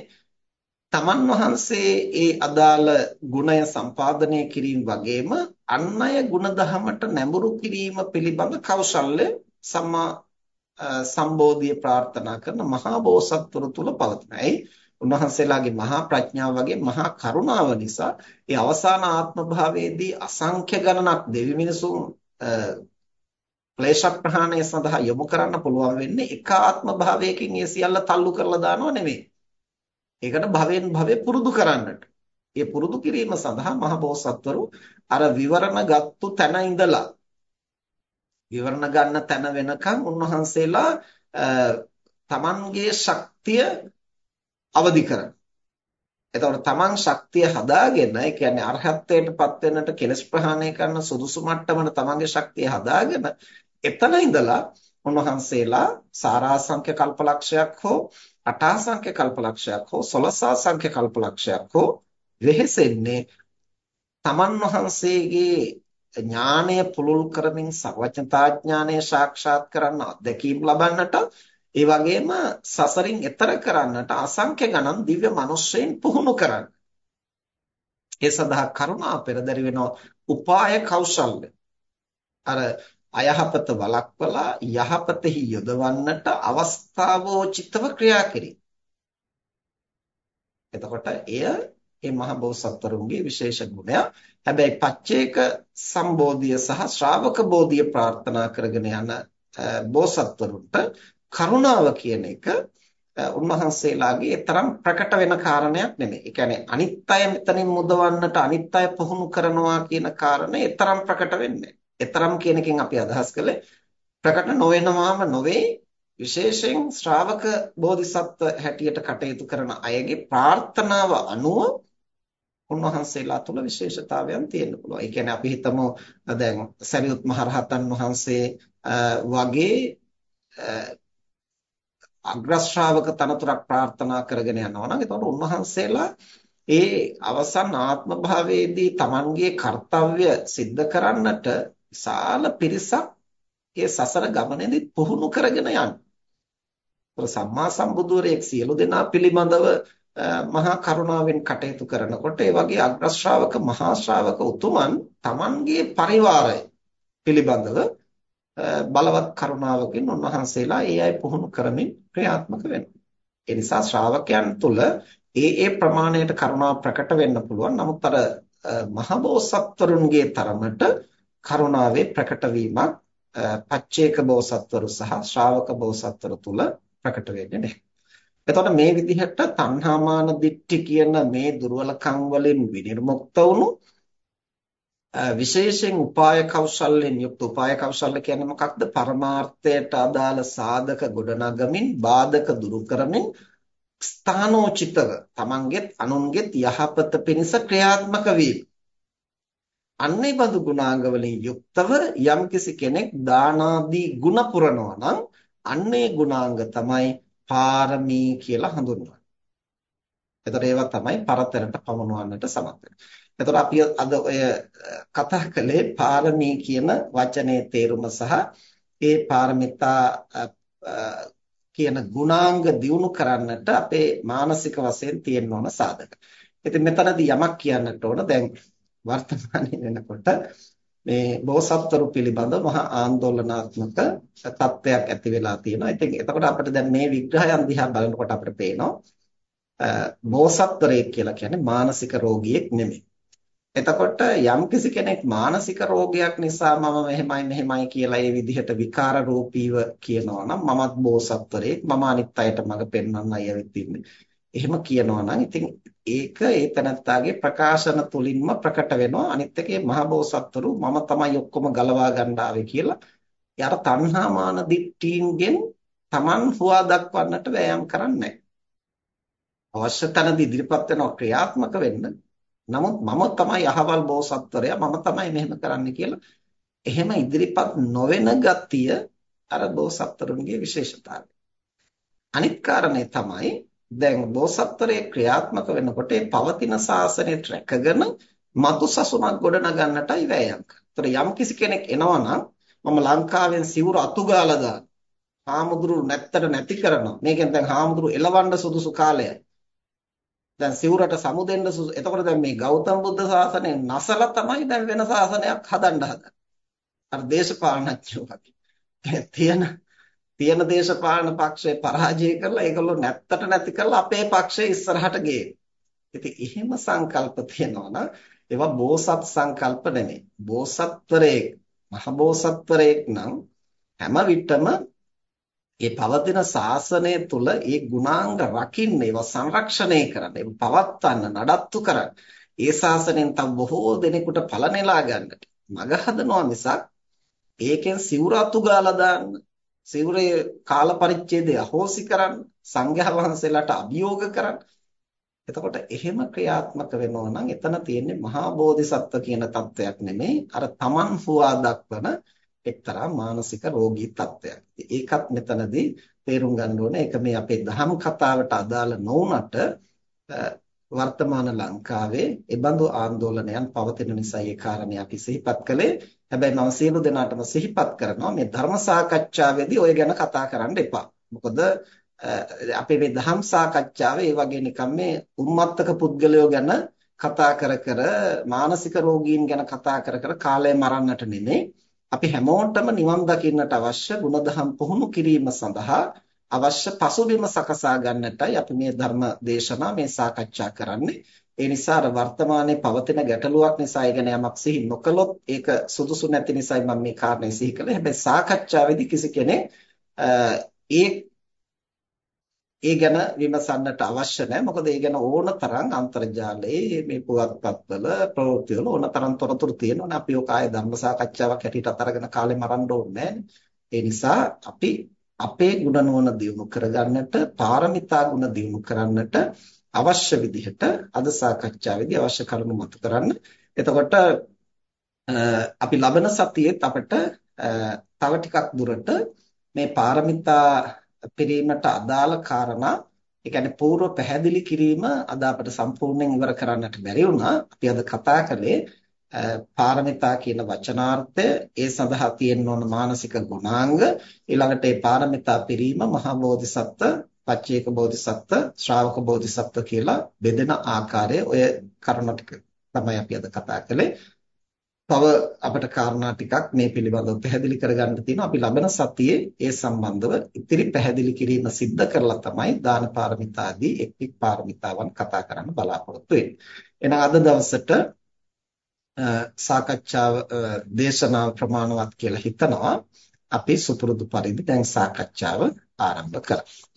තමන් වහන්සේ ඒ අදාළ ගුණය සම්පාදනය කිරීම වගේම අන් අය ගුණධහමට නැඹුරු කිරීම පිළිබඳ කෞශල්‍ය සම්මා සම්බෝධිය ප්‍රාර්ථනා කරන මහා බෝසත්තුරු තුල පවතිනයි. උන්වහන්සේලාගේ මහා ප්‍රඥාව වගේ මහා කරුණාව නිසා ඒ අවසාන ආත්ම භාවයේදී අසංඛ්‍ය ගණනක් දෙවි මිනිසුන් ක්ලේශ ප්‍රහාණය සඳහා යොමු කරන්න පුළුවන් වෙන්නේ එක ආත්ම භාවයකින් ඒ සියල්ල තල්ලු කරලා දානව නෙමෙයි. ඒකට භවෙන් භවෙ පුරුදු කරන්නට. ඒ පුරුදු කිරීම සඳහා මහ බෝසත්වරු අර විවරණ ගත්තු තැන ඉඳලා විවරණ ගන්න තැන වෙනකන් උන්වහන්සේලා තමන්ගේ ශක්තිය අවදි කරන. එතකොට තමන් ශක්තිය හදාගෙන ඒ කියන්නේ අරහත්ත්වයටපත් වෙන්නට කෙලස් ප්‍රහාණය කරන සුදුසු මට්ටමන තමන්ගේ ශක්තිය හදාගෙන එතන ඉඳලා උන්වහන්සේලා සාරාංශක කල්පලක්ෂයක් හෝ අටාසංඛ්‍ය කල්පලක්ෂයක් හෝ සොළසාසංඛ්‍ය කල්පලක්ෂයක් හෝ වෙහෙසෙන්නේ තමන් වහන්සේගේ ඥානය පුළුල් කරමින් සර්වඥතා ඥානය සාක්ෂාත් කරන්න අධ්‍යක්ීම් ලබන්නට ඒ වගේම සසරින් එතර කරන්නට අසංඛ්‍ය ගණන් දිව්‍ය මිනිස්සෙයින් පුහුණු කරන්න. ඒ සඳහා කරුණා පෙරදරි වෙන උපාය කෞශල්‍ය. අර අයහපත වළක්වලා යහපතෙහි යොදවන්නට අවස්ථාවෝචිතව ක්‍රියා කිරීම. එතකොට එය මේ මහ බෝසත්වරුන්ගේ විශේෂ ගුණය. හැබැයි පච්චේක සම්බෝධිය සහ ශ්‍රාවක බෝධිය ප්‍රාර්ථනා කරගෙන යන බෝසත්වරුන්ට කරුණාව කියන එක උන්වහන්සේලාගේ තරම් ප්‍රකට වෙන කාරණයක් නෙමෙයි. ඒ කියන්නේ අනිත් අය මෙතනින් මුදවන්නට අනිත් අය පුහුණු කරනවා කියන කාරණේ තරම් ප්‍රකට වෙන්නේ එතරම් කියන එකෙන් අපි අදහස් කළේ ප්‍රකට නොවෙනවාම නොවේ විශේෂයෙන් ශ්‍රාවක බෝධිසත්ව හැටියට කටයුතු කරන අයගේ ප්‍රාර්ථනාව අනුව උන්වහන්සේලා තුළ විශේෂතාවයන් තියෙන්න පුළුවන්. ඒ කියන්නේ අපි හිතමු දැන් සරියුත් මහරහතන් වහන්සේ වගේ අග්‍ර ශ්‍රාවක තනතුරක් ප්‍රාර්ථනා කරගෙන යනවා නම් එතකොට උන්වහන්සේලා ඒ අවසන් ආත්ම භාවයේදී Tamanගේ කාර්යය સિદ્ધ කරන්නට විශාල පිරිසක් ඒ සසර ගමනේදී පුහුණු කරගෙන යනවා. සම්මා සම්බුදුරෙක් සියලු දෙනා පිළිබඳව මහා කරුණාවෙන් කටයුතු කරනකොට ඒ වගේ අග්‍ර ශ්‍රාවක මහා ශ්‍රාවක උතුමන් Tamanගේ පරිවාරය පිළිබඳව බලවත් කරුණාවකින් උන්වහන්සේලා ඒ අය පුහුණු කරමින් ක්‍රියාත්මක වෙනවා. ඒ නිසා ශ්‍රාවකයන් තුළ ඒ ඒ ප්‍රමාණයට කරුණාව ප්‍රකට වෙන්න පුළුවන්. නමුත් අර මහබෝසත්වරුන්ගේ තරමට කරුණාවේ ප්‍රකට වීමක් පච්චේක බෝසත්වරු සහ ශ්‍රාවක බෝසත්වරු තුල ප්‍රකට වෙන්නේ නැහැ. එතකොට මේ විදිහට තණ්හාමාන දිට්ඨි කියන මේ දුර්වලකම් වලින් විනිර්මුක්ත වුණු විශේෂයෙන් උපාය කෞශල්‍යෙන් යුක්ත උපාය කෞශල්‍ය කියන්නේ මොකක්ද? පරමාර්ථයට අදාළ සාධක ගොඩනගමින් බාධක දුරු කරමින් ස්ථානෝචිතව තමන්ගෙත් අනුන්ගෙත් යහපත පිණිස ක්‍රියාත්මක වීම. අන්නේ බඳු ගුණාංග වලින් යුක්තව යම්කිසි කෙනෙක් දානාදී ගුණ පුරනවා නම් අන්නේ ගුණාංග තමයි පාරමී කියලා හඳුන්වන්නේ. එතකොට ඒවා තමයි පරතරට පමුණවන්නට සමත් වෙන්නේ. එතකොට අපි අද ඔය කතා කළේ පාරමී කියන වචනේ තේරුම සහ ඒ පාරමිතා කියන ගුණාංග දියුණු කරන්නට අපේ මානසික වශයෙන් තියෙන්න ඕන සාධක. ඉතින් මෙතනදී යමක් කියන්නට ඕන දැන් වර්තමානයේ වෙනකොට මේ බෝසත්වරු පිළිබඳ මහා ආందోලනාත්මක තත්ත්වයක් ඇති වෙලා තියෙනවා. ඉතින් එතකොට අපිට දැන් මේ විග්‍රහයන් දිහා බලනකොට අපිට පේනවා බෝසත්වරයෙක් කියලා කියන්නේ මානසික රෝගියෙක් නෙමෙයි. එතකොට යම්කිසි කෙනෙක් මානසික රෝගයක් නිසා මම මෙහෙමයි මෙහෙමයි කියලා ඒ විදිහට විකාර රූපීව කියනවා නම් මමත් බෝසත්වරයෙක් මම අනිත් අයට මඟ පෙන්වන්නයි ඇවිත් ඉන්නේ. එහෙම කියනවා නම් ඉතින් ඒක ඒ තනත්තාගේ ප්‍රකාශන තුලින්ම ප්‍රකට වෙනවා. අනිත් එකේ මහබෝසත්වරු මම තමයි ඔක්කොම ගලවා ගන්න ආවේ කියලා. යාර තණ්හාමාන දිට්ඨීන්ගෙන් Taman හුවා දක්වන්නට වෑයම් කරන්නේ අවශ්‍ය තැනදී ඉදිරිපත් වෙන ක්‍රියාත්මක වෙන්න. නමුත් මම තමයි අහවල් බෝසත්වරයා. මම තමයි මෙහෙම කරන්න කියලා. එහෙම ඉදිරිපත් නොවන ගතිය අර බෝසත්වරුන්ගේ විශේෂතාවය. අනිත් කාරණේ තමයි දැන් බෝසත්වරේ ක්‍රියාත්මක වෙනකොට ඒ පවතින ශාසනය රැකගෙන මතු සසුනක් ගොඩ නගන්නටයි වෑයම් කරන්නේ. යම් කිසි කෙනෙක් එනවා නම් මම ලංකාවෙන් සිවුර අතුගාලා දාන. හාමුදුරු නැත්තට නැති කරනවා. මේකෙන් දැන් හාමුදුරු එලවන්න සුදුසු කාලයයි. දැන් සිවුරට සමුදෙන්න සුදුසු. එතකොට දැන් මේ ගෞතම බුද්ධ ශාසනය නැසලා තමයි දැන් වෙන ශාසනයක් හදන්න හදන්නේ. අර දේශපාලනඥයෝ වගේ. තියෙන තියෙන දේශපාලන පක්ෂය පරාජය කරලා ඒගොල්ලෝ නැත්තට නැති කරලා අපේ පක්ෂය ඉස්සරහට ගේන. ඉතින් එහෙම සංකල්ප තියෙනවා නම් ඒවා බෝසත් සංකල්ප නෙමෙයි. බෝසත්වරයෙක් මහබෝසත්වරයෙක් නම් හැම විටම ඒ පවතින ශාසනය තුල ඒ ගුණාංග රකින්න ඒවා සංරක්ෂණය කරන්න ඒවා පවත්වන්න නඩත්තු කරන්න ඒ ශාසනයෙන් තව බොහෝ දෙනෙකුට ඵල නෙලා ගන්නට මග හදනවා මිසක් ඒකෙන් සිවුර අතු ගාලා දාන්න සිවුරේ කාල පරිච්ඡේදය අහෝසි කරන්න සංඝයා වහන්සේලාට අභියෝග කරන්න එතකොට එහෙම ක්‍රියාත්මක වෙනවා නම් එතන තියෙන්නේ මහා බෝධිසත්ව කියන தත්වයක් නෙමෙයි අර තමන් හුවා දක්වන එක්තරා මානසික රෝගී තත්ත්වයක්. ඒකත් මෙතනදී තේරුම් ගන්න ඕනේ. ඒක මේ අපේ දහම් කතාවට අදාළ නොවුනට වර්තමාන ලංකාවේ ඒබඳු ආందోලනයන් පවතින නිසා ඒ කාරණේ අපි සිහිපත් කළේ. හැබැයි මම සියලු දෙනාටම සිහිපත් කරනවා මේ ධර්ම සාකච්ඡාවේදී ඔය ගැන කතා කරන්න එපා. මොකද අපේ මේ ධම් සාකච්ඡාවේ ඒ වගේ නිකම් මේ උම්මත්තක පුද්ගලයෝ ගැන කතා කර කර මානසික රෝගීන් ගැන කතා කර කර කාලය මරන්නට නෙමෙයි අපි හැමෝටම නිවන් දකින්නට අවශ්‍ය ගුණධම් පුහුණු කිරීම සඳහා අවශ්‍ය පසුබිම සකසා ගන්නටයි අපි මේ ධර්ම දේශනා මේ සාකච්ඡා කරන්නේ. ඒ නිසා වර්තමානයේ පවතින ගැටලුවක් නිසා ඒ ගැන යමක් සිහි නොකළොත් ඒක සුදුසු නැති නිසායි මම මේ කාරණේ සිහි කළේ. හැබැයි සාකච්ඡාවේදී කිසි කෙනෙක් ඒ ඒ ගැන විමසන්නට අවශ්‍ය නැහැ. මොකද ඒ ගැන ඕන තරම් අන්තර්ජාලයේ මේ පුවත්පත්වල ප්‍රවෘත්තිවල ඕන තරම් තොරතුරු තියෙනවානේ. අපි ඔක ආයේ ධර්ම සාකච්ඡාවක් හැටියට අතරගෙන කාලේ මරන්න ඕනේ ඒ නිසා අපි අපේ ගුණ නුවණ දියුණු කරගන්නට, පාරමිතා ගුණ දියුණු කරන්නට අවශ්‍ය විදිහට අද සාකච්ඡාවේදී අවශ්‍ය කරුණු මතු කරන්න. එතකොට අපි ලබන සතියේත් අපිට තව ටිකක් දුරට මේ පාරමිතා පිරීමට අදාළ කාරණා ඒ කියන්නේ పూర్ව පැහැදිලි කිරීම අද අපිට සම්පූර්ණයෙන් ඉවර කරන්නට බැරි වුණා. අපි අද කතා කළේ පාරමිතා කියන වචනාර්ථය ඒ සඳහා තියෙන ඕන මානසික ගුණාංග ඊළඟට ඒ පාරමිතා පිරීම මහා බෝධිසත්ව පච්චේක බෝධිසත්ව ශ්‍රාවක බෝධිසත්ව කියලා බෙදෙන ආකාරය ඔය කරුණ ටික තමයි අපි අද කතා කළේ. තව අපිට කාරණා ටිකක් මේ පිළිබඳව පැහැදිලි කරගන්න තියෙනවා. අපි ලබන සතියේ ඒ සම්බන්ධව ඉතිරි පැහැදිලි කිරීම සිද්ධ කරලා තමයි දාන පාරමිතාදී එක් එක් පාරමිතාවන් කතා කරන්න බලාපොරොත්තු වෙන්නේ. එහෙනම් අද දවසට සාකච්ඡාව දේශනාව ප්‍රමාණවත් කියලා හිතනවා. අපි සුපුරුදු පරිදි දැන් සාකච්ඡාව ආරම්භ කරමු.